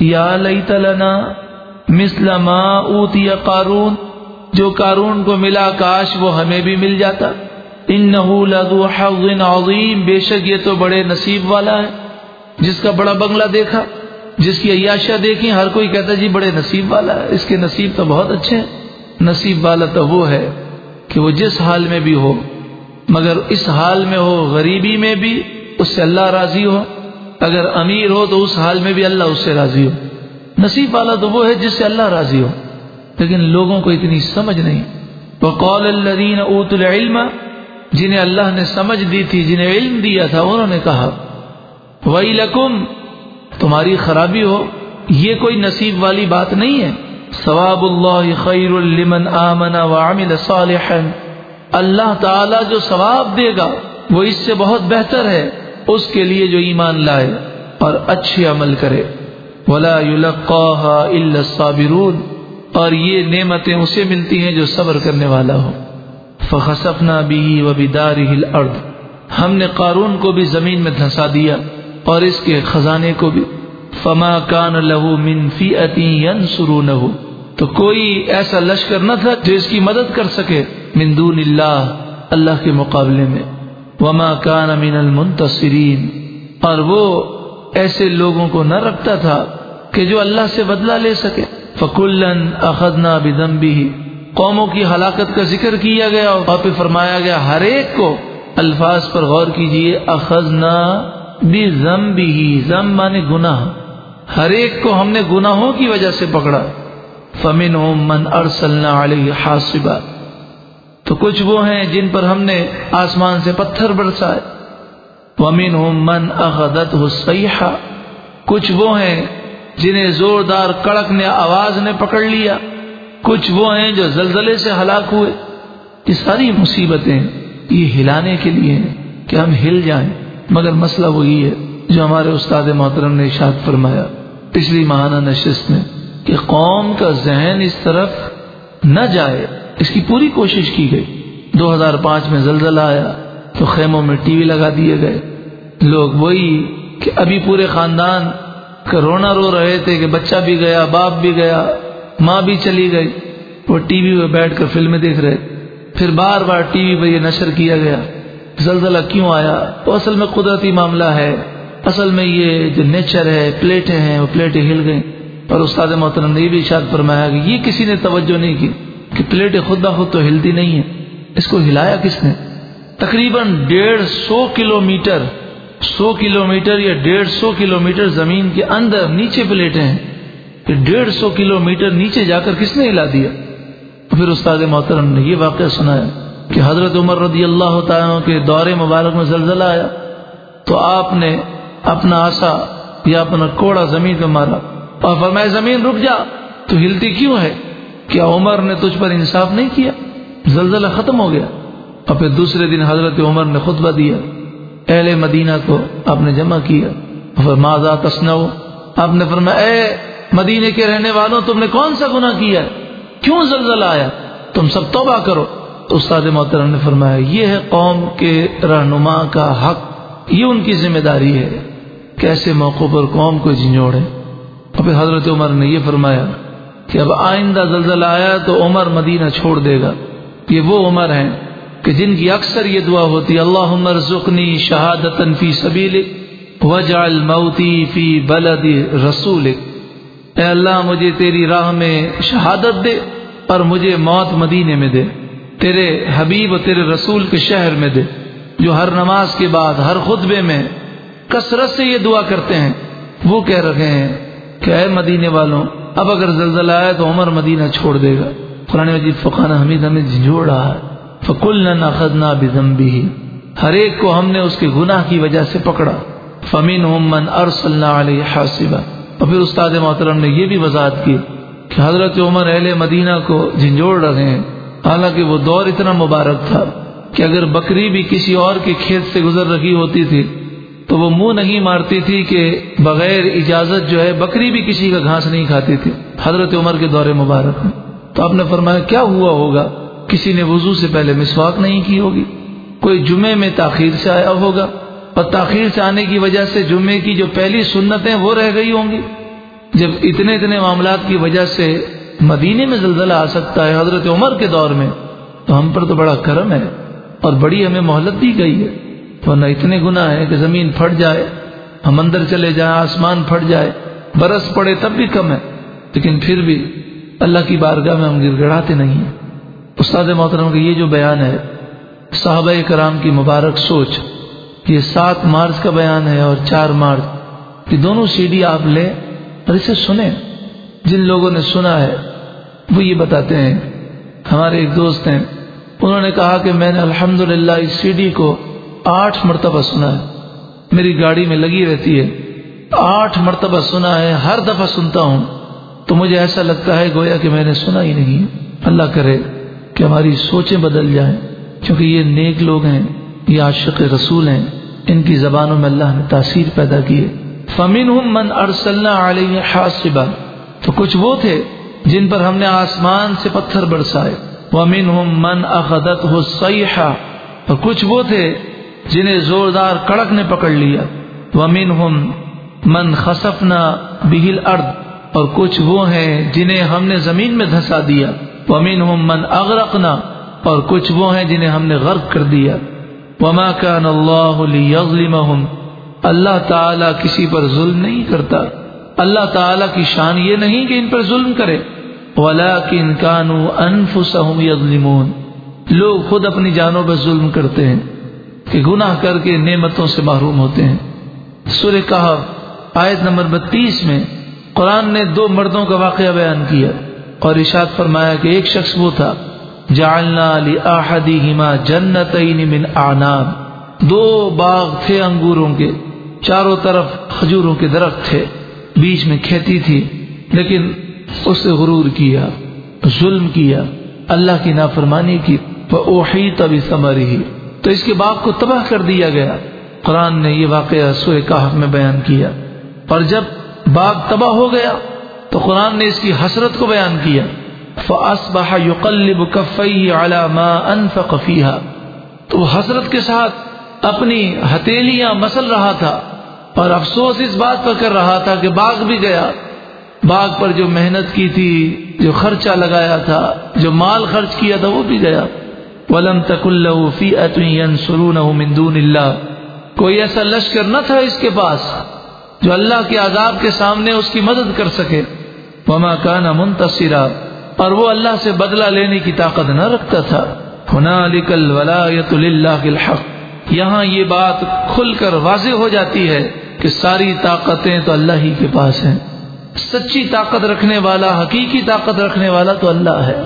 یا لیت لنا مثل ما اوتی قارون، جو قارون کو ملا کاش وہ ہمیں بھی مل جاتا۔ انه لذو حظ عظیم، بے شک یہ تو بڑے نصیب والا ہے، جس کا بڑا بنگلہ دیکھا۔ جس کی عیاشہ دیکھی ہر کوئی کہتا جی بڑے نصیب والا ہے۔ اس کے نصیب تو بہت اچھے ہیں۔ نصیب والا تو وہ ہے کہ وہ جس حال میں بھی ہو، مگر اس حال میں ہو، غریبی میں بھی اس سے اللہ راضی ہو۔ اگر امیر ہو تو اس حال میں بھی اللہ اس سے راضی ہو۔ نصیب والا تو وہ ہے جس سے اللہ راضی ہو۔ لیکن لوگوں کو اتنی سمجھ نہیں۔ وہ قول الدین اوت العلم، جنہیں اللہ نے سمجھ دی تھی، جنہیں علم دیا تھا، انہوں نے کہا وہی لکم تمہاری خرابی ہو، یہ کوئی نصیب والی بات نہیں ہے۔ ثواب اللہ خیر المن آمن وعمل صالحا۔ اللہ تعالی جو ثواب دے گا، وہ اس سے بہت بہتر ہے، اس کے لیے جو ایمان لائے اور اچھے عمل کرے۔ ولا يلقاها الا الصابرون۔ اور یہ نعمتیں اسے ملتی ہیں جو صبر کرنے والا ہو۔ فخسفنا به وبداره الارض ہم نے قارون کو بھی زمین میں دھسا دیا۔ اور اس کے خزانے کو بھی۔ فما کان له من فئه ينصرونه۔ تو کوئی ایسا لشکر نہ تھا جو اس کی مدد کر سکے۔ من دون اللہ اللہ کے مقابلے میں۔ وما کان من المنتصرین اور وہ ایسے لوگوں کو نہ رکھتا تھا کہ جو اللہ سے بدلہ لے سکے۔ فکلن اخذنا بدمبی قوموں کی ہلاکت کا ذکر کیا گیا اور پھر فرمایا گیا، ہر ایک کو الفاظ پر غور کیجیے۔ اخذنا بذنبی ذنب مانے گناہ۔ ہر ایک کو ہم نے گناہوں کی وجہ سے پکڑا۔ فمن من ارسلنا علیہ حاصبا۔ تو کچھ وہ ہیں جن پر ہم نے آسمان سے پتھر برسائے۔ ومن من اخدت الصیحہ کچھ وہ ہیں جنہیں زوردار کڑک نے آواز نے پکڑ لیا۔ کچھ وہ ہیں جو زلزلے سے ہلاک ہوئے۔ یہ ساری مصیبتیں یہ ہلانے کے لیے ہیں کہ ہم ہل جائیں۔ مگر مسئلہ وہی ہے جو ہمارے استاد محترم نے اشاد فرمایا۔ پچھلی ماہانہ نشست میں کہ قوم کا ذہن اس طرف نہ جائے، اس کی پوری کوشش کی گئی۔ دو ہزار پانچ میں زلزلہ آیا، تو خیموں میں ٹی وی لگا دیے گئے۔ لوگ وہی کہ ابھی پورے خاندان کا رونا رو رہے تھے کہ بچہ بھی گیا، باپ بھی گیا، ماں بھی چلی گئی۔ وہ ٹی وی پہ بیٹھ کر فلمیں دیکھ رہے۔ پھر بار بار ٹی وی پہ یہ نشر کیا گیا۔ زلزلہ کیوں آیا؟ تو اصل میں قدرتی معاملہ ہے۔ اصل میں یہ جو نیچر ہے، پلیٹیں ہیں، وہ پلیٹیں ہل گئیں۔ اور استاد محترم نے یہ بھی اشاد فرمایا کہ یہ کسی نے توجہ نہیں کی کہ پلیٹیں خود بخود تو ہلتی نہیں ہیں۔ اس کو ہلایا کس نے؟ تقریباً ڈیڑھ سو کلو میٹر سو کلو میٹر یا ڈیڑھ سو کلو میٹر زمین کے اندر نیچے پلیٹیں ہیں۔ کہ ڈیڑھ سو کلو میٹر نیچے جا کر کس نے ہلا دیا؟ پھر استاد محترم نے یہ واقعہ سنایا۔ کہ حضرت عمر رضی اللہ تعالیٰ کے دور مبارک میں زلزلہ آیا تو آپ نے اپنا آسا یا اپنا کوڑا زمین پہ مارا اور فرمائے زمین رک جا تو ہلتی کیوں ہے؟ کیا عمر نے تجھ پر انصاف نہیں کیا؟ زلزلہ ختم ہو گیا اور پھر دوسرے دن حضرت عمر نے خطبہ دیا، اہل مدینہ کو آپ نے جمع کیا۔ ماضا تسنو آپ نے فرمایا، اے مدینے کے رہنے والوں، تم نے کون سا گناہ کیا کیوں زلزلہ آیا؟ تم سب توبہ کرو۔ استاد محترم نے فرمایا، یہ ہے قوم کے رہنما کا حق، یہ ان کی ذمہ داری ہے کیسے موقع پر قوم کو جھنجوڑے اور پھر حضرت عمر نے یہ فرمایا کہ اب آئندہ زلزلہ آیا تو عمر مدینہ چھوڑ دے گا۔ یہ وہ عمر ہیں کہ جن کی اکثر یہ دعا ہوتی اللہ عمر زخنی شہادت فی سبیل وجعل موتی فی بلد رسول اے اللہ، مجھے تیری راہ میں شہادت دے اور مجھے موت مدینے میں دے۔ تیرے حبیب و تیرے رسول کے شہر میں دے، جو ہر نماز کے بعد، ہر خطبے میں کثرت سے یہ دعا کرتے ہیں۔ وہ کہہ رہے ہیں کہ اے مدینے والوں، اب اگر زلزلہ آئے تو عمر مدینہ چھوڑ دے گا۔ قرآن مجید فقانہ حمید ہمیں جھنجھوڑ رہا ہے۔ فکل نہ خدنا بزمبی ہر ایک کو ہم نے اس کے گناہ کی وجہ سے پکڑا۔ فمین من ارسلنا علیہ حاصبہ اور پھر استاد محترم نے یہ بھی وضاحت کی کہ حضرت عمر اہل مدینہ کو جھنجھوڑ رہے ہیں۔ حالانکہ وہ دور اتنا مبارک تھا کہ اگر بکری بھی کسی اور کے کھیت سے گزر رہی ہوتی تھی، تو وہ منہ نہیں مارتی تھی کہ بغیر اجازت جو ہے بکری بھی کسی کا گھاس نہیں کھاتی تھی۔ حضرت عمر کے دور مبارک میں تو آپ نے فرمایا، کیا ہوا ہوگا؟ کسی نے وضو سے پہلے مسواک نہیں کی ہوگی؟ کوئی جمعے میں تاخیر سے آیا ہوگا؟ اور تاخیر سے آنے کی وجہ سے جمعے کی جو پہلی سنتیں وہ رہ گئی ہوں گی؟ جب اتنے اتنے معاملات کی وجہ سے مدینے میں زلزلہ آ سکتا ہے حضرت عمر کے دور میں، تو ہم پر تو بڑا کرم ہے اور بڑی ہمیں مہلت دی گئی ہے۔ ورنہ اتنے گنا ہے کہ زمین پھٹ جائے، ہم اندر چلے جائیں، آسمان پھٹ جائے، برس پڑے تب بھی کم ہے۔ لیکن پھر بھی اللہ کی بارگاہ میں ہم گر گڑاتے نہیں ہیں۔ استاد محترم کا یہ جو بیان ہے، صحابہ کرام کی مبارک سوچ یہ سات مارچ کا بیان ہے اور چار مارچ، یہ دونوں سی ڈی آپ لیں اور اسے سنیں۔ جن لوگوں نے سنا ہے وہ یہ بتاتے ہیں، ہمارے ایک دوست ہیں، انہوں نے کہا کہ میں نے الحمد اس سی ڈی کو آٹھ مرتبہ سنا ہے۔ میری گاڑی میں لگی رہتی ہے۔ آٹھ مرتبہ سنا ہے، ہر دفعہ سنتا ہوں۔ تو مجھے ایسا لگتا ہے گویا کہ میں نے سنا ہی نہیں۔ اللہ کرے کہ ہماری سوچیں بدل جائیں۔ کیونکہ یہ نیک لوگ ہیں، یہ عاشق رسول ہیں۔ ان کی زبانوں میں اللہ نے تاثیر پیدا کی فمین من ارسلنا علیہ حاصبا۔ تو کچھ وہ تھے جن پر ہم نے آسمان سے پتھر برسائے۔ ومن من اخدت ہو سیاح اور کچھ وہ تھے جنہیں زوردار کڑک نے پکڑ لیا۔ ومن من خسفنا بہل ارد اور کچھ وہ ہیں جنہیں ہم نے زمین میں دھسا دیا۔ ومین من اغرقنا اور کچھ وہ ہیں جنہیں ہم نے غرق کر دیا۔ وما كان اللہ اللہ تعالی کسی پر ظلم نہیں کرتا۔ اللہ تعالی کی شان یہ نہیں کہ ان پر ظلم کرے۔ ولكن كانوا انفسهم يظلمون۔ لوگ خود اپنی جانوں پر ظلم کرتے ہیں کہ گناہ کر کے نعمتوں سے محروم ہوتے ہیں۔ سورہ کہف آیت نمبر بتیس میں قرآن نے دو مردوں کا واقعہ بیان کیا اور ارشاد فرمایا کہ ایک شخص وہ تھا۔ جعلنا لأحدهما جنتین من اعناب دو باغ تھے انگوروں کے، چاروں طرف کھجوروں کے درخت تھے۔ بیچ میں کھیتی تھی، لیکن اس سے غرور کیا، ظلم کیا، اللہ کی نافرمانی کی اوہی تبھی سمری تو اس کے باغ کو تباہ کر دیا گیا۔ قرآن نے یہ واقعہ سورہ کہف میں بیان کیا۔ اور جب باغ تباہ ہو گیا، تو قرآن نے اس کی حسرت کو بیان کیا۔ فاصبح يقلب كفيه على ما فيها۔ تو حسرت کے ساتھ اپنی ہتھیلیاں مسل رہا تھا۔ اور افسوس اس بات پر کر رہا تھا کہ باغ بھی گیا۔ باغ پر جو محنت کی تھی، جو خرچہ لگایا تھا، جو مال خرچ کیا تھا، وہ بھی گیا۔ ولم تک اللہ فی من اللہ کوئی ایسا لشکر نہ تھا اس کے پاس جو اللہ کے عذاب کے سامنے اس کی مدد کر سکے۔ وما کان منتصرا۔ اور وہ اللہ سے بدلہ لینے کی طاقت نہ رکھتا تھا۔ الحق۔ یہاں یہ بات کھل کر واضح ہو جاتی ہے کہ ساری طاقتیں تو اللہ ہی کے پاس ہیں۔ سچی طاقت رکھنے والا، حقیقی طاقت رکھنے والا تو اللہ ہے۔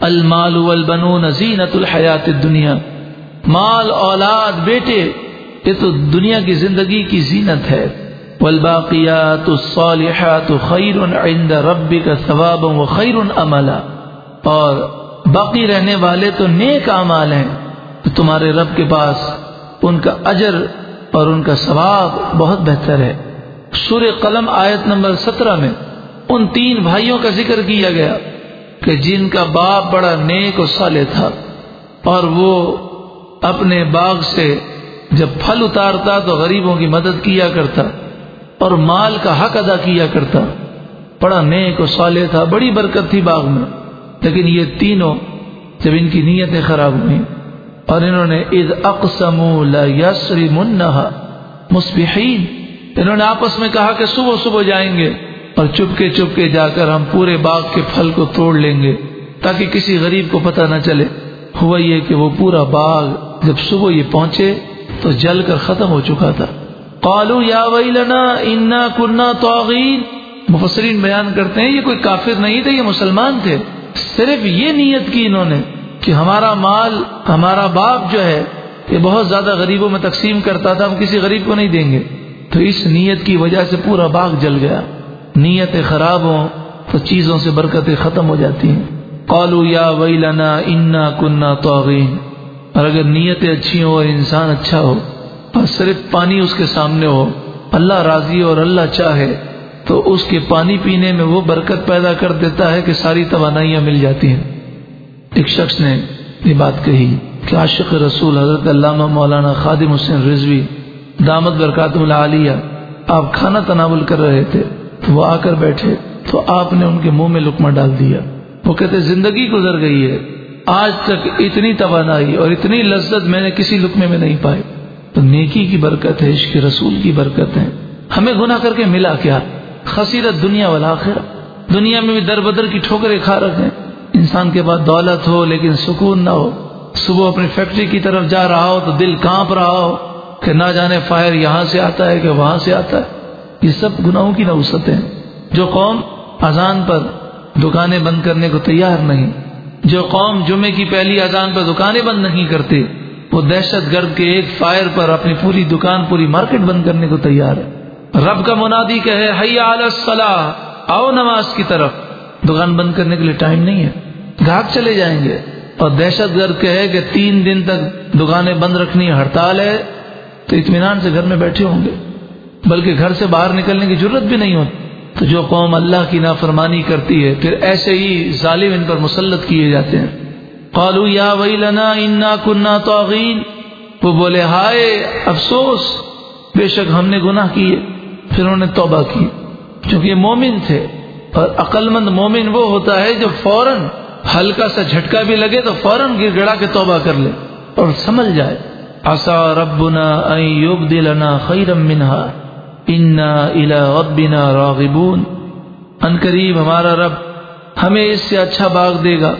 المال والبنون زینت الحیات دنیا مال، اولاد، بیٹے، یہ تو دنیا کی زندگی کی زینت ہے۔ والباقیات الصالحات خیر عند ربک ثوابا وخیر عملا۔ اور باقی رہنے والے تو نیک اعمال ہیں۔ تو تمہارے رب کے پاس ان کا اجر اور ان کا ثواب بہت بہتر ہے۔ سور قلم آیت نمبر سترہ میں ان تین بھائیوں کا ذکر کیا گیا کہ جن کا باپ بڑا نیک و صالح تھا اور وہ اپنے باغ سے جب پھل اتارتا تو غریبوں کی مدد کیا کرتا اور مال کا حق ادا کیا کرتا۔ بڑا نیک و صالح تھا، بڑی برکت تھی باغ میں، لیکن یہ تینوں جب ان کی نیتیں خراب ہوئی اور انہوں نے اذ مصبحین، انہوں نے آپس میں کہا کہ صبح صبح جائیں گے اور چپ کے چپ کے جا کر ہم پورے باغ کے پھل کو توڑ لیں گے تاکہ کسی غریب کو پتہ نہ چلے۔ ہوا یہ کہ وہ پورا باغ جب صبح یہ پہنچے تو جل کر ختم ہو چکا تھا۔ قالو یا ویلنا انا کننا توغین مفسرین بیان کرتے ہیں، یہ کوئی کافر نہیں تھے، یہ مسلمان تھے۔ صرف یہ نیت کی انہوں نے کہ ہمارا مال، ہمارا باپ جو ہے یہ بہت زیادہ غریبوں میں تقسیم کرتا تھا، ہم کسی غریب کو نہیں دیں گے۔ تو اس نیت کی وجہ سے پورا باغ جل گیا۔ نیتیں خراب ہوں تو چیزوں سے برکتیں ختم ہو جاتی ہیں۔ قالو یا ویلنا انا کننا توغین اور اگر نیتیں اچھی ہوں اور انسان اچھا ہو، اور صرف پانی اس کے سامنے ہو، اللہ راضی اور اللہ چاہے تو اس کے پانی پینے میں وہ برکت پیدا کر دیتا ہے کہ ساری توانائیاں مل جاتی ہیں۔ ایک شخص نے یہ بات کہی کہ عاشق رسول حضرت علامہ مولانا خادم حسین رضوی دامت برکات العالیہ آپ کھانا تناول کر رہے تھے، تو وہ آ کر بیٹھے، تو آپ نے ان کے منہ میں لکما ڈال دیا۔ وہ کہتے، زندگی گزر گئی ہے، آج تک اتنی توانائی اور اتنی لذت میں نے کسی لکمے میں نہیں پائی۔ تو نیکی کی برکت ہے، عشق رسول کی برکت ہے۔ ہمیں گناہ کر کے ملا کیا؟ خصیرت دنیا والا آخر دنیا میں بھی در بدر کی ٹھوکریں کھا رکھے انسان کے بعد دولت ہو، لیکن سکون نہ ہو۔ صبح اپنی فیکٹری کی طرف جا رہا ہو تو دل کانپ رہا ہو کہ نہ جانے فائر یہاں سے آتا ہے کہ وہاں سے آتا ہے۔ یہ سب گناہوں کی نوسطیں جو قوم اذان پر دکانیں بند کرنے کو تیار نہیں، جو قوم جمعے کی پہلی اذان پر دکانیں بند نہیں کرتے، وہ دہشت گرد کے ایک فائر پر اپنی پوری دکان، پوری مارکیٹ بند کرنے کو تیار ہے۔ رب کا منادی کہے، حیا الصلاح، آؤ نماز کی طرف۔ دکان بند کرنے کے لیے ٹائم نہیں ہے۔ گاہک چلے جائیں گے اور دہشت گرد کہے کہ تین دن تک دکانیں بند رکھنی ہڑتال ہے، تو اطمینان سے گھر میں بیٹھے ہوں گے۔ بلکہ گھر سے باہر نکلنے کی ضرورت بھی نہیں ہوتی۔ تو جو قوم اللہ کی نافرمانی کرتی ہے، پھر ایسے ہی ظالم ان پر مسلط کیے جاتے ہیں۔ قالو یا وئی لنا انا کنہ توغین وہ بولے، ہائے، افسوس، بے شک ہم نے گناہ کیے۔ پھر انہوں نے توبہ کی۔ چونکہ یہ مومن تھے، اور عقل مند مومن وہ ہوتا ہے جو فوراً ہلکا سا جھٹکا بھی لگے تو فوراً گر گڑا کے توبہ کر لے اور سمجھ جائے۔ آسا ربنا دلنا خیرم انا الا ربنا راغبون۔ ان قریب ہمارا رب ہمیں اس سے اچھا باغ دے گا۔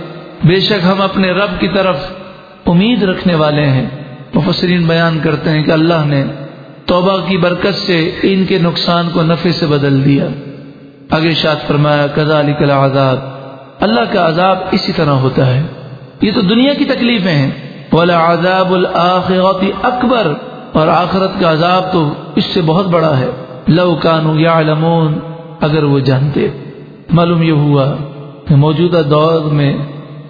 بے شک ہم اپنے رب کی طرف امید رکھنے والے ہیں۔ مفسرین بیان کرتے ہیں کہ اللہ نے توبہ کی برکت سے ان کے نقصان کو نفع سے بدل دیا۔ آگے شاد فرمایا کزا علی عذاب اللہ کا عذاب اسی طرح ہوتا ہے۔ یہ تو دنیا کی تکلیفیں ہیں۔ بولا عذاب الآخرت اکبر اور آخرت کا عذاب تو اس سے بہت بڑا ہے۔ لو کانو یا اگر وہ جانتے۔ معلوم یہ ہوا کہ موجودہ دور میں،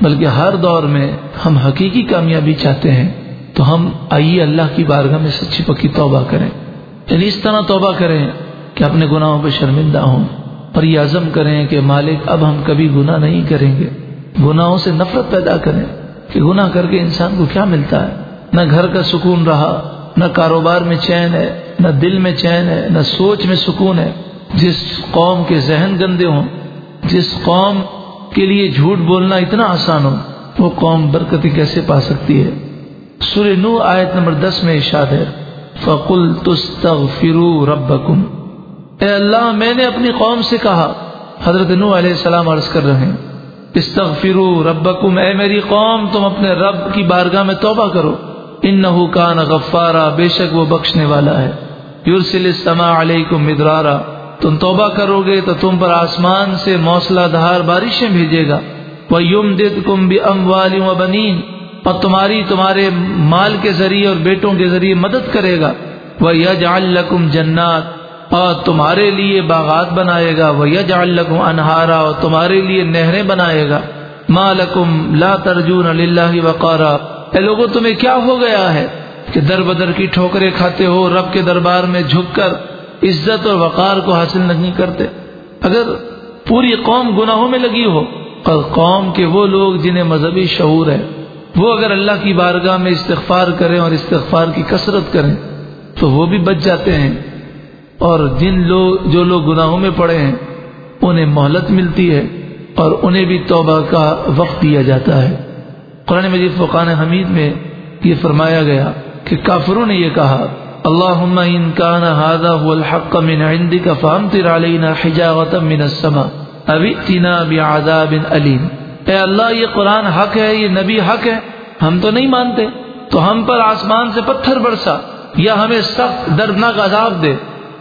بلکہ ہر دور میں ہم حقیقی کامیابی چاہتے ہیں۔ تو ہم آئیے اللہ کی بارگاہ میں سچی پکی توبہ کریں۔ یعنی اس طرح توبہ کریں کہ اپنے گناہوں پہ شرمندہ ہوں۔ اور یہ عزم کریں کہ مالک اب ہم کبھی گناہ نہیں کریں گے۔ گناہوں سے نفرت پیدا کریں کہ گناہ کر کے انسان کو کیا ملتا ہے؟ نہ گھر کا سکون رہا، نہ کاروبار میں چین ہے، نہ دل میں چین ہے، نہ سوچ میں سکون ہے۔ جس قوم کے ذہن گندے ہوں، جس قوم کے لیے جھوٹ بولنا اتنا آسان ہو، وہ قوم برکتی کیسے پا سکتی ہے؟ سور نو آیت نمبر دس میں ارشاد ہے فقل تستغفرو ربکم اے اللہ، میں نے اپنی قوم سے کہا، حضرت نو علیہ السلام عرض کر رہے ہیں استغفرو ربکم، اے میری قوم، تم اپنے رب کی بارگاہ میں توبہ کرو۔ انہو کان غفارا، بے شک وہ بخشنے والا ہے۔ یورسل السماء علیکم مدرارا، تم توبہ کرو گے تو تم پر آسمان سے موسلا دھار بارشیں بھیجے گا۔ وہ یم دد کم بھی ام و بنین اور تمہاری، تمہارے مال کے ذریعے اور بیٹوں کے ذریعے مدد کرے گا۔ وہ یج الکم جنات اور تمہارے لیے باغات بنائے گا وہ یج انہارا اور تمہارے لیے نہریں بنائے گا۔ مالکم لا ترجون اللہ وقارا۔ اے لوگوں تمہیں کیا ہو گیا ہے؟ کہ در بدر کی ٹھوکریں کھاتے ہو، رب کے دربار میں جھک کر عزت اور وقار کو حاصل نہیں کرتے۔ اگر پوری قوم گناہوں میں لگی ہو اور قوم کے وہ لوگ جنہیں مذہبی شعور ہے، وہ اگر اللہ کی بارگاہ میں استغفار کریں اور استغفار کی کثرت کریں، تو وہ بھی بچ جاتے ہیں۔ اور جن لوگ جو لوگ گناہوں میں پڑے ہیں، انہیں مہلت ملتی ہے اور انہیں بھی توبہ کا وقت دیا جاتا ہے۔ قرآن مجید فقان حمید میں یہ فرمایا گیا کہ کافروں نے یہ کہا اللهم إن كان هذا هو الحق من عندك فامطر علينا حجارة من السماء أو ائتنا بعذاب أليم اے اللہ، یہ قرآن حق ہے، یہ نبی حق ہے، ہم تو نہیں مانتے، تو ہم پر آسمان سے پتھر برسا، یا ہمیں سخت دردناک عذاب دے۔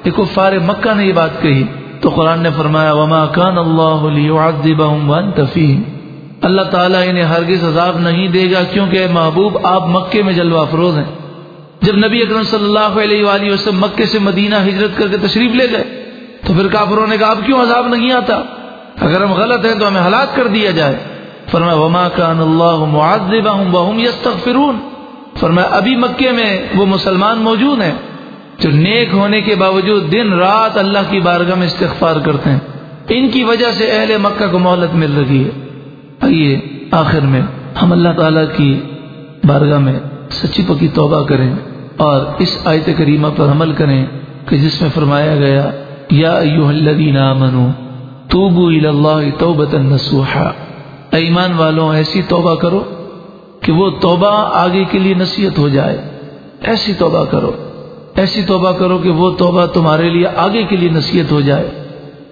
یہ کفار مکہ نے یہ بات کہی۔ تو قرآن نے فرمایا، وما كان الله ليعذبهم وانت اللہ تعالیٰ انہیں ہرگز عذاب نہیں دے گا کیونکہ محبوب آپ مکے میں جلوہ افروز ہیں۔ جب نبی اکرم صلی اللہ علیہ وآلہ وسلم مکے سے مدینہ ہجرت کر کے تشریف لے گئے، تو پھر کافروں نے کہا، اب کیوں عذاب نہیں آتا؟ اگر ہم غلط ہیں تو ہمیں ہلاک کر دیا جائے۔ فرمایا، وما کان اللہ معذبہم وہم یستغفرون فرمایا، ابھی مکے میں وہ مسلمان موجود ہیں۔ جو نیک ہونے کے باوجود دن رات اللہ کی بارگاہ میں استغفار کرتے ہیں۔ ان کی وجہ سے اہل مکہ کو مہلت مل رہی ہے۔ آئیے آخر میں ہم اللہ تعالی کی بارگاہ میں سچی پکی توبہ کریں اور اس آیت کریمہ پر عمل کریں کہ جس میں فرمایا گیا، یا الذین آمنو توبو اللہ توبتا نسوحا ایمان والوں، ایسی توبہ کرو کہ وہ توبہ آگے کے لیے نصیحت ہو جائے۔ ایسی توبہ کرو۔ ایسی توبہ کرو کہ وہ توبہ تمہارے لیے آگے کے لیے نصیحت ہو جائے۔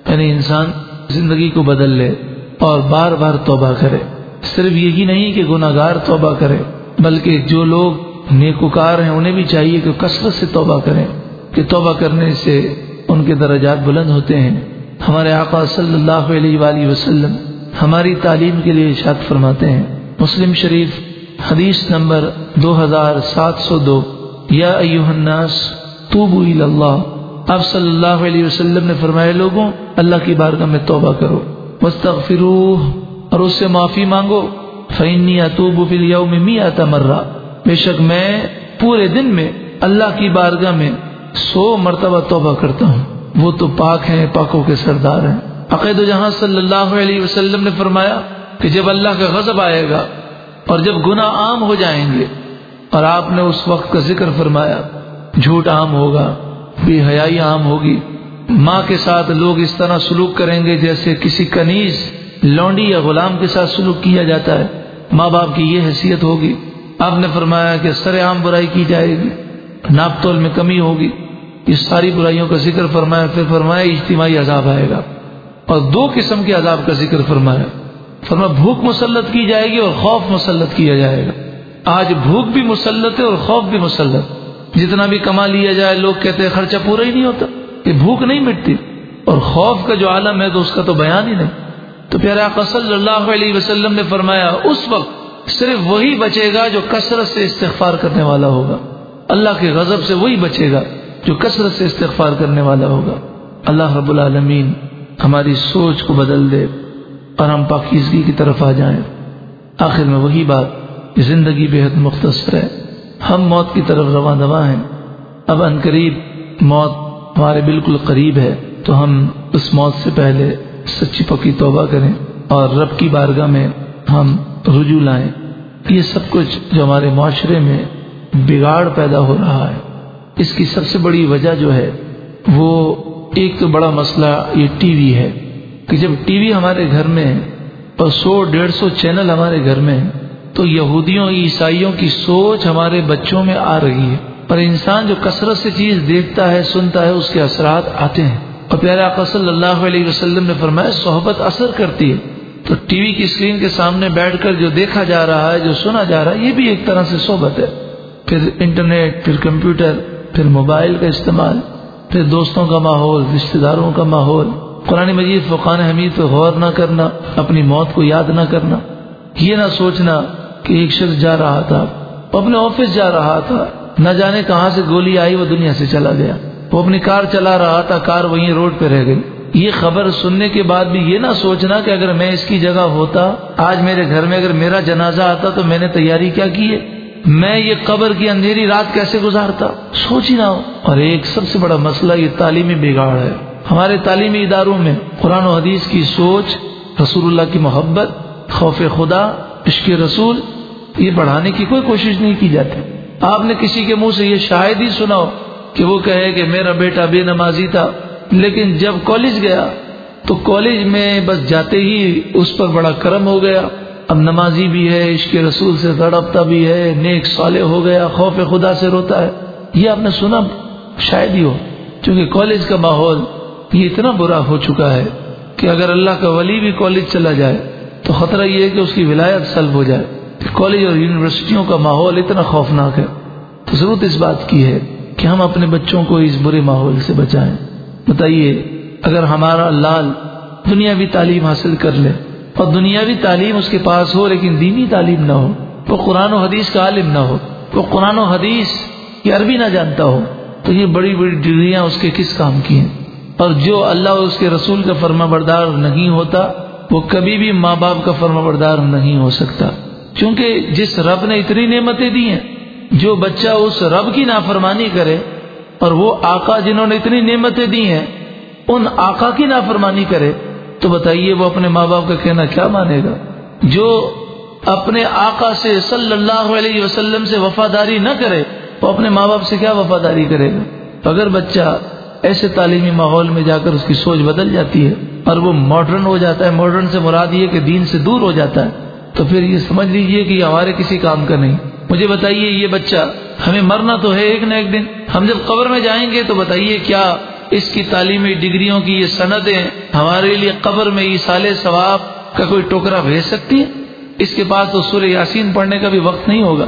یعنی انسان زندگی کو بدل لے اور بار بار توبہ کرے۔ صرف یہی نہیں کہ گناہ گار توبہ کرے، بلکہ جو لوگ نیکوکار ہیں، انہیں بھی چاہیے کہ کثرت سے توبہ کریں۔ کہ توبہ کرنے سے ان کے درجات بلند ہوتے ہیں۔ ہمارے آقا صلی اللہ علیہ وآلہ وسلم ہماری تعلیم کے لیے ارشاد فرماتے ہیں۔ مسلم شریف، حدیث نمبر دو ہزار سات سو دو۔ یا ایوہ الناس، توبو اللہ آپ صلی اللہ علیہ وسلم نے فرمائے لوگوں، اللہ کی بارگاہ میں توبہ کرو۔ مستغفروہ اور اس سے معافی مانگو۔ فینی اتوب فی اليوم میات مرہ بے شک میں پورے دن میں اللہ کی بارگاہ میں سو مرتبہ توبہ کرتا ہوں۔ وہ تو پاک ہیں، پاکوں کے سردار ہیں۔ عقید جہاں صلی اللہ علیہ وسلم نے فرمایا کہ جب اللہ کا غضب آئے گا اور جب گناہ عام ہو جائیں گے اور آپ نے اس وقت کا ذکر فرمایا، جھوٹ عام ہوگا، بے حیائی عام ہوگی۔ ماں کے ساتھ لوگ اس طرح سلوک کریں گے جیسے کسی کنیز، لونڈی یا غلام کے ساتھ سلوک کیا جاتا ہے۔ ماں باپ کی یہ حیثیت ہوگی۔ آپ نے فرمایا کہ سر عام برائی کی جائے گی، ناپ تول میں کمی ہوگی۔ اس ساری برائیوں کا ذکر فرمایا، پھر فرمایا اجتماعی عذاب آئے گا۔ اور دو قسم کے عذاب کا ذکر فرمایا۔ فرما بھوک مسلط کی جائے گی اور خوف مسلط کیا جائے گا۔ آج بھوک بھی مسلط ہے اور خوف بھی مسلط۔ جتنا بھی کما لیا جائے، لوگ کہتے ہیں خرچہ پورا ہی نہیں ہوتا۔ کہ بھوک نہیں مٹتی۔ اور خوف کا جو عالم ہے تو اس کا تو بیان ہی نہیں۔ تو پیارا صلی اللہ علیہ وسلم نے فرمایا، اس وقت صرف وہی بچے گا جو کثرت سے استغفار کرنے والا ہوگا۔ اللہ کے غضب سے وہی بچے گا جو کثرت سے استغفار کرنے والا ہوگا۔ اللہ رب العالمین ہماری سوچ کو بدل دے اور ہم پاکیزگی کی طرف آ جائیں۔ آخر میں وہی بات کہ زندگی بے حد مختصر ہے۔ ہم موت کی طرف رواں دواں ہیں۔ اب ان قریب موت ہمارے بالکل قریب ہے۔ تو ہم اس موت سے پہلے سچی پکی توبہ کریں اور رب کی بارگاہ میں ہم رجوع لائیں۔ یہ سب کچھ جو ہمارے معاشرے میں بگاڑ پیدا ہو رہا ہے۔ اس کی سب سے بڑی وجہ جو ہے، وہ ایک تو بڑا مسئلہ یہ ٹی وی ہے کہ جب ٹی وی ہمارے گھر میں اور سو ڈیڑھ سو چینل ہمارے گھر میں تو یہودیوں، عیسائیوں کی سوچ ہمارے بچوں میں آ رہی ہے۔ پر انسان جو کثرت سے چیز دیکھتا ہے، سنتا ہے، اس کے اثرات آتے ہیں۔ اور پیارے آقا صلی اللہ علیہ وسلم نے فرمایا، صحبت اثر کرتی ہے۔ تو ٹی وی کی اسکرین کے سامنے بیٹھ کر جو دیکھا جا رہا ہے، جو سنا جا رہا ہے، یہ بھی ایک طرح سے صحبت ہے۔ پھر انٹرنیٹ، پھر کمپیوٹر، پھر موبائل کا استعمال، پھر دوستوں کا ماحول رشتے داروں کا ماحول۔ قرآن مجید فقان حمید پہ غور نہ کرنا، اپنی موت کو یاد نہ کرنا۔ یہ نہ سوچنا کہ ایک شخص جا رہا تھا اپنے آفس جا رہا تھا۔ نہ جانے کہاں سے گولی آئی، وہ دنیا سے چلا گیا۔ وہ اپنی کار چلا رہا تھا، کار وہیں روڈ پہ رہ گئی۔ یہ خبر سننے کے بعد بھی یہ نہ سوچنا کہ اگر میں اس کی جگہ ہوتا، آج میرے گھر میں اگر میرا جنازہ آتا تو میں نے تیاری کیا کی ہے؟ میں یہ قبر کی اندھیری رات کیسے گزارتا؟ سوچ ہی نہ ہو۔ اور ایک سب سے بڑا مسئلہ یہ تعلیمی بگاڑ ہے۔ ہمارے تعلیمی اداروں میں قرآن و حدیث کی سوچ، رسول اللہ کی محبت، خوف خدا عشق رسول یہ بڑھانے کی کوئی کوشش نہیں کی جاتی۔ آپ نے کسی کے منہ سے یہ شاید ہی سنا ہو کہ وہ کہے کہ میرا بیٹا بے نمازی تھا، لیکن جب کالج گیا تو کالج میں بس جاتے ہی اس پر بڑا کرم ہو گیا۔ اب نمازی بھی ہے، عشق رسول سے تڑپتا بھی ہے، نیک صالح ہو گیا، خوف خدا سے روتا ہے۔ یہ آپ نے سنا شاید ہی ہو کیونکہ کالج کا ماحول یہ اتنا برا ہو چکا ہے کہ اگر اللہ کا ولی بھی کالج چلا جائے تو خطرہ یہ ہے کہ اس کی ولایت سلب ہو جائے۔ کالج اور یونیورسٹیوں کا ماحول اتنا خوفناک ہے۔ تو ضرورت اس بات کی ہے کہ ہم اپنے بچوں کو اس برے ماحول سے بچائیں۔ بتائیے، اگر ہمارا لال دنیاوی تعلیم حاصل کر لے اور دنیاوی تعلیم اس کے پاس ہو لیکن دینی تعلیم نہ ہو، وہ قرآن و حدیث کا عالم نہ ہو، وہ قرآن و حدیث کی عربی نہ جانتا ہو، تو یہ بڑی بڑی ڈگریاں اس کے کس کام کی ہیں؟ اور جو اللہ اور اس کے رسول کا فرما بردار نہیں ہوتا وہ کبھی بھی ماں باپ کا فرما بردار نہیں ہو سکتا۔ کیونکہ جس رب نے اتنی نعمتیں دی ہیں، جو بچہ اس رب کی نافرمانی کرے، اور وہ آقا جنہوں نے اتنی نعمتیں دی ہیں، ان آقا کی نافرمانی کرے، تو بتائیے وہ اپنے ماں باپ کا کہنا کیا مانے گا؟ جو اپنے آقا سے صلی اللہ علیہ وسلم سے وفاداری نہ کرے، وہ اپنے ماں باپ سے کیا وفاداری کرے گا؟ اگر بچہ ایسے تعلیمی ماحول میں جا کر اس کی سوچ بدل جاتی ہے اور وہ ماڈرن ہو جاتا ہے ماڈرن سے مراد یہ کہ دین سے دور ہو جاتا ہے۔ تو پھر یہ سمجھ لیجیے کہ یہ ہمارے کسی کام کا نہیں۔ مجھے بتائیے یہ بچہ، ہمیں مرنا تو ہے ایک نہ ایک دن۔ ہم جب قبر میں جائیں گے تو بتائیے کیا اس کی تعلیمی ڈگریوں کی یہ سندیں ہمارے لیے قبر میں یہ سال ثواب کا کوئی ٹوکرا بھیج سکتی ہے اس کے پاس تو سورہ یاسین پڑھنے کا بھی وقت نہیں ہوگا۔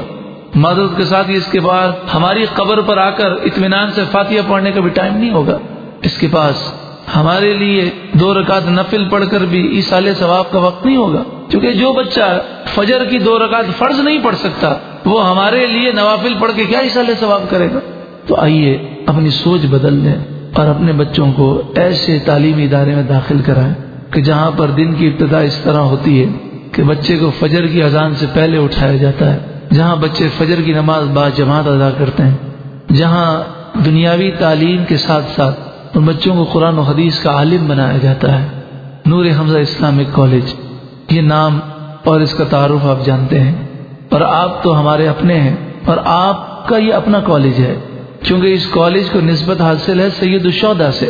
معذرت کے ساتھ ہی اس کے بعد ہماری قبر پر آ کر اطمینان سے فاتحہ پڑھنے کا بھی ٹائم نہیں ہوگا۔ اس کے پاس ہمارے لیے دو رکعت نفل پڑھ کر بھی اس سال ثواب کا وقت نہیں ہوگا۔ کیونکہ جو بچہ فجر کی دو رکعت فرض نہیں پڑھ سکتا، وہ ہمارے لیے نوافل پڑھ کے کیا اس سال ثواب کرے گا؟ تو آئیے اپنی سوچ بدل دیں اور اپنے بچوں کو ایسے تعلیمی ادارے میں داخل کرائیں کہ جہاں پر دن کی ابتدا اس طرح ہوتی ہے کہ بچے کو فجر کی اذان سے پہلے اٹھایا جاتا ہے۔ جہاں بچے فجر کی نماز با جماعت ادا کرتے ہیں، جہاں دنیاوی تعلیم کے ساتھ ساتھ ان بچوں کو قرآن و حدیث کا عالم بنایا جاتا ہے۔ نور حمزہ اسلامک کالج، یہ نام اور اس کا تعارف آپ جانتے ہیں۔ اور آپ تو ہمارے اپنے ہیں، اور آپ کا یہ اپنا کالج ہے۔ چونکہ اس کالج کو نسبت حاصل ہے سید الشودا سے۔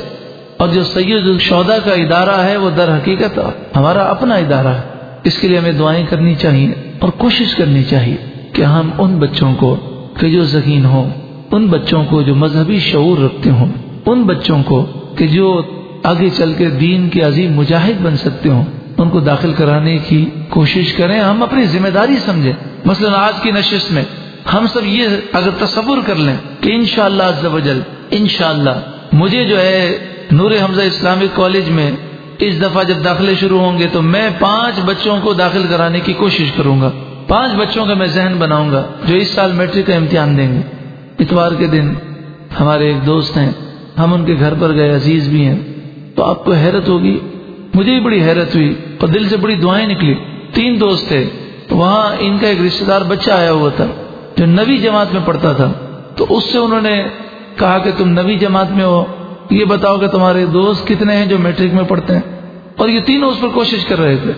اور جو سید الشودا کا ادارہ ہے، وہ در حقیقت ہمارا اپنا ادارہ ہے۔ اس کے لیے ہمیں دعائیں کرنی چاہیے اور کوشش کرنی چاہیے۔ کہ ہم ان بچوں کو کہ جو ذہین ہوں، ان بچوں کو جو مذہبی شعور رکھتے ہوں، ان بچوں کو کہ جو آگے چل کے دین کے عظیم مجاہد بن سکتے ہوں، ان کو داخل کرانے کی کوشش کریں، ہم اپنی ذمہ داری سمجھیں۔ مثلا آج کی نشست میں ہم سب یہ اگر تصور کر لیں کہ انشاءاللہ شاء اللہ ان شاء اللہ مجھے جو ہے نور حمزہ اسلامک کالج میں اس دفعہ جب داخلے شروع ہوں گے تو میں پانچ بچوں کو داخل کرانے کی کوشش کروں گا۔ پانچ بچوں کا میں ذہن بناؤں گا جو اس سال میٹرک کا امتحان دیں گے۔ اتوار کے دن ہمارے ایک دوست ہیں، ہم ان کے گھر پر گئے، عزیز بھی ہیں۔ تو آپ کو حیرت ہوگی، مجھے بھی بڑی حیرت ہوئی اور دل سے بڑی دعائیں نکلی۔ تین دوست تھے وہاں ان کا ایک رشتے دار بچہ آیا ہوا تھا جو نوی جماعت میں پڑھتا تھا۔ تو اس سے انہوں نے کہا کہ تم نوی جماعت میں ہو، یہ بتاؤ کہ تمہارے دوست کتنے ہیں جو میٹرک میں پڑھتے ہیں؟ اور یہ تینوں اس پر کوشش کر رہے تھے۔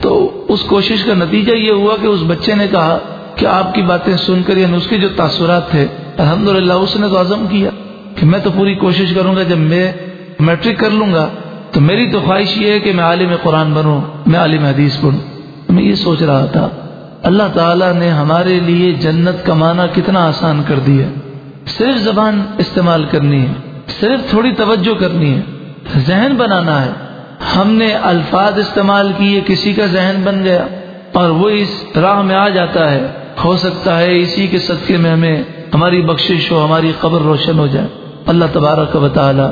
تو اس کوشش کا نتیجہ یہ ہوا کہ اس بچے نے کہا کہ آپ کی باتیں سن کر یعنی اس کے جو تاثرات تھے الحمد اس نے تو عزم کیا کہ میں تو پوری کوشش کروں گا، جب میں میٹرک کر لوں گا تو میری تو خواہش یہ ہے کہ میں عالم قرآن بنوں، میں عالم حدیث پڑھوں۔ میں یہ سوچ رہا تھا۔ اللہ تعالیٰ نے ہمارے لیے جنت کمانا کتنا آسان کر دیا صرف زبان استعمال کرنی ہے، صرف تھوڑی توجہ کرنی ہے، ذہن بنانا ہے۔ ہم نے الفاظ استعمال کیے، کسی کا ذہن بن گیا، اور وہ اس راہ میں آ جاتا ہے۔ ہو سکتا ہے اسی کے صدقے میں ہمیں ہماری بخشش ہو، ہماری قبر روشن ہو جائے۔ اللہ تبارک و تعالی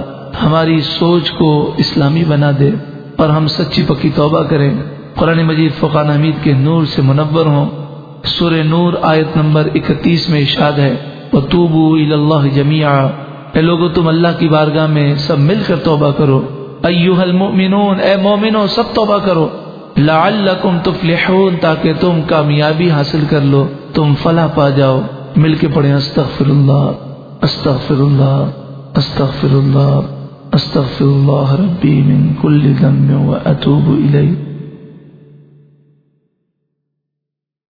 ہماری سوچ کو اسلامی بنا دے اور ہم سچی پکی توبہ کریں۔ قرآن مجید فقان حمید کے نور سے منور ہوں۔ سور نور آیت نمبر اکتیس میں اشاد ہے وہ اللہ جمیا اے لوگو، تم اللہ کی بارگاہ میں سب مل کر توبہ کرو۔ ایوہ المؤمنون، اے مومنو سب توبہ کرو۔ لعلکم تفلحون، تاکہ تم کامیابی حاصل کر لو، تم فلاح پا جاؤ۔ مل کے پڑھیں استغفر اللہ استغفر اللہ استغفر اللہ استغفر اللہ ربی من کل ذنب و اتوب الیہ۔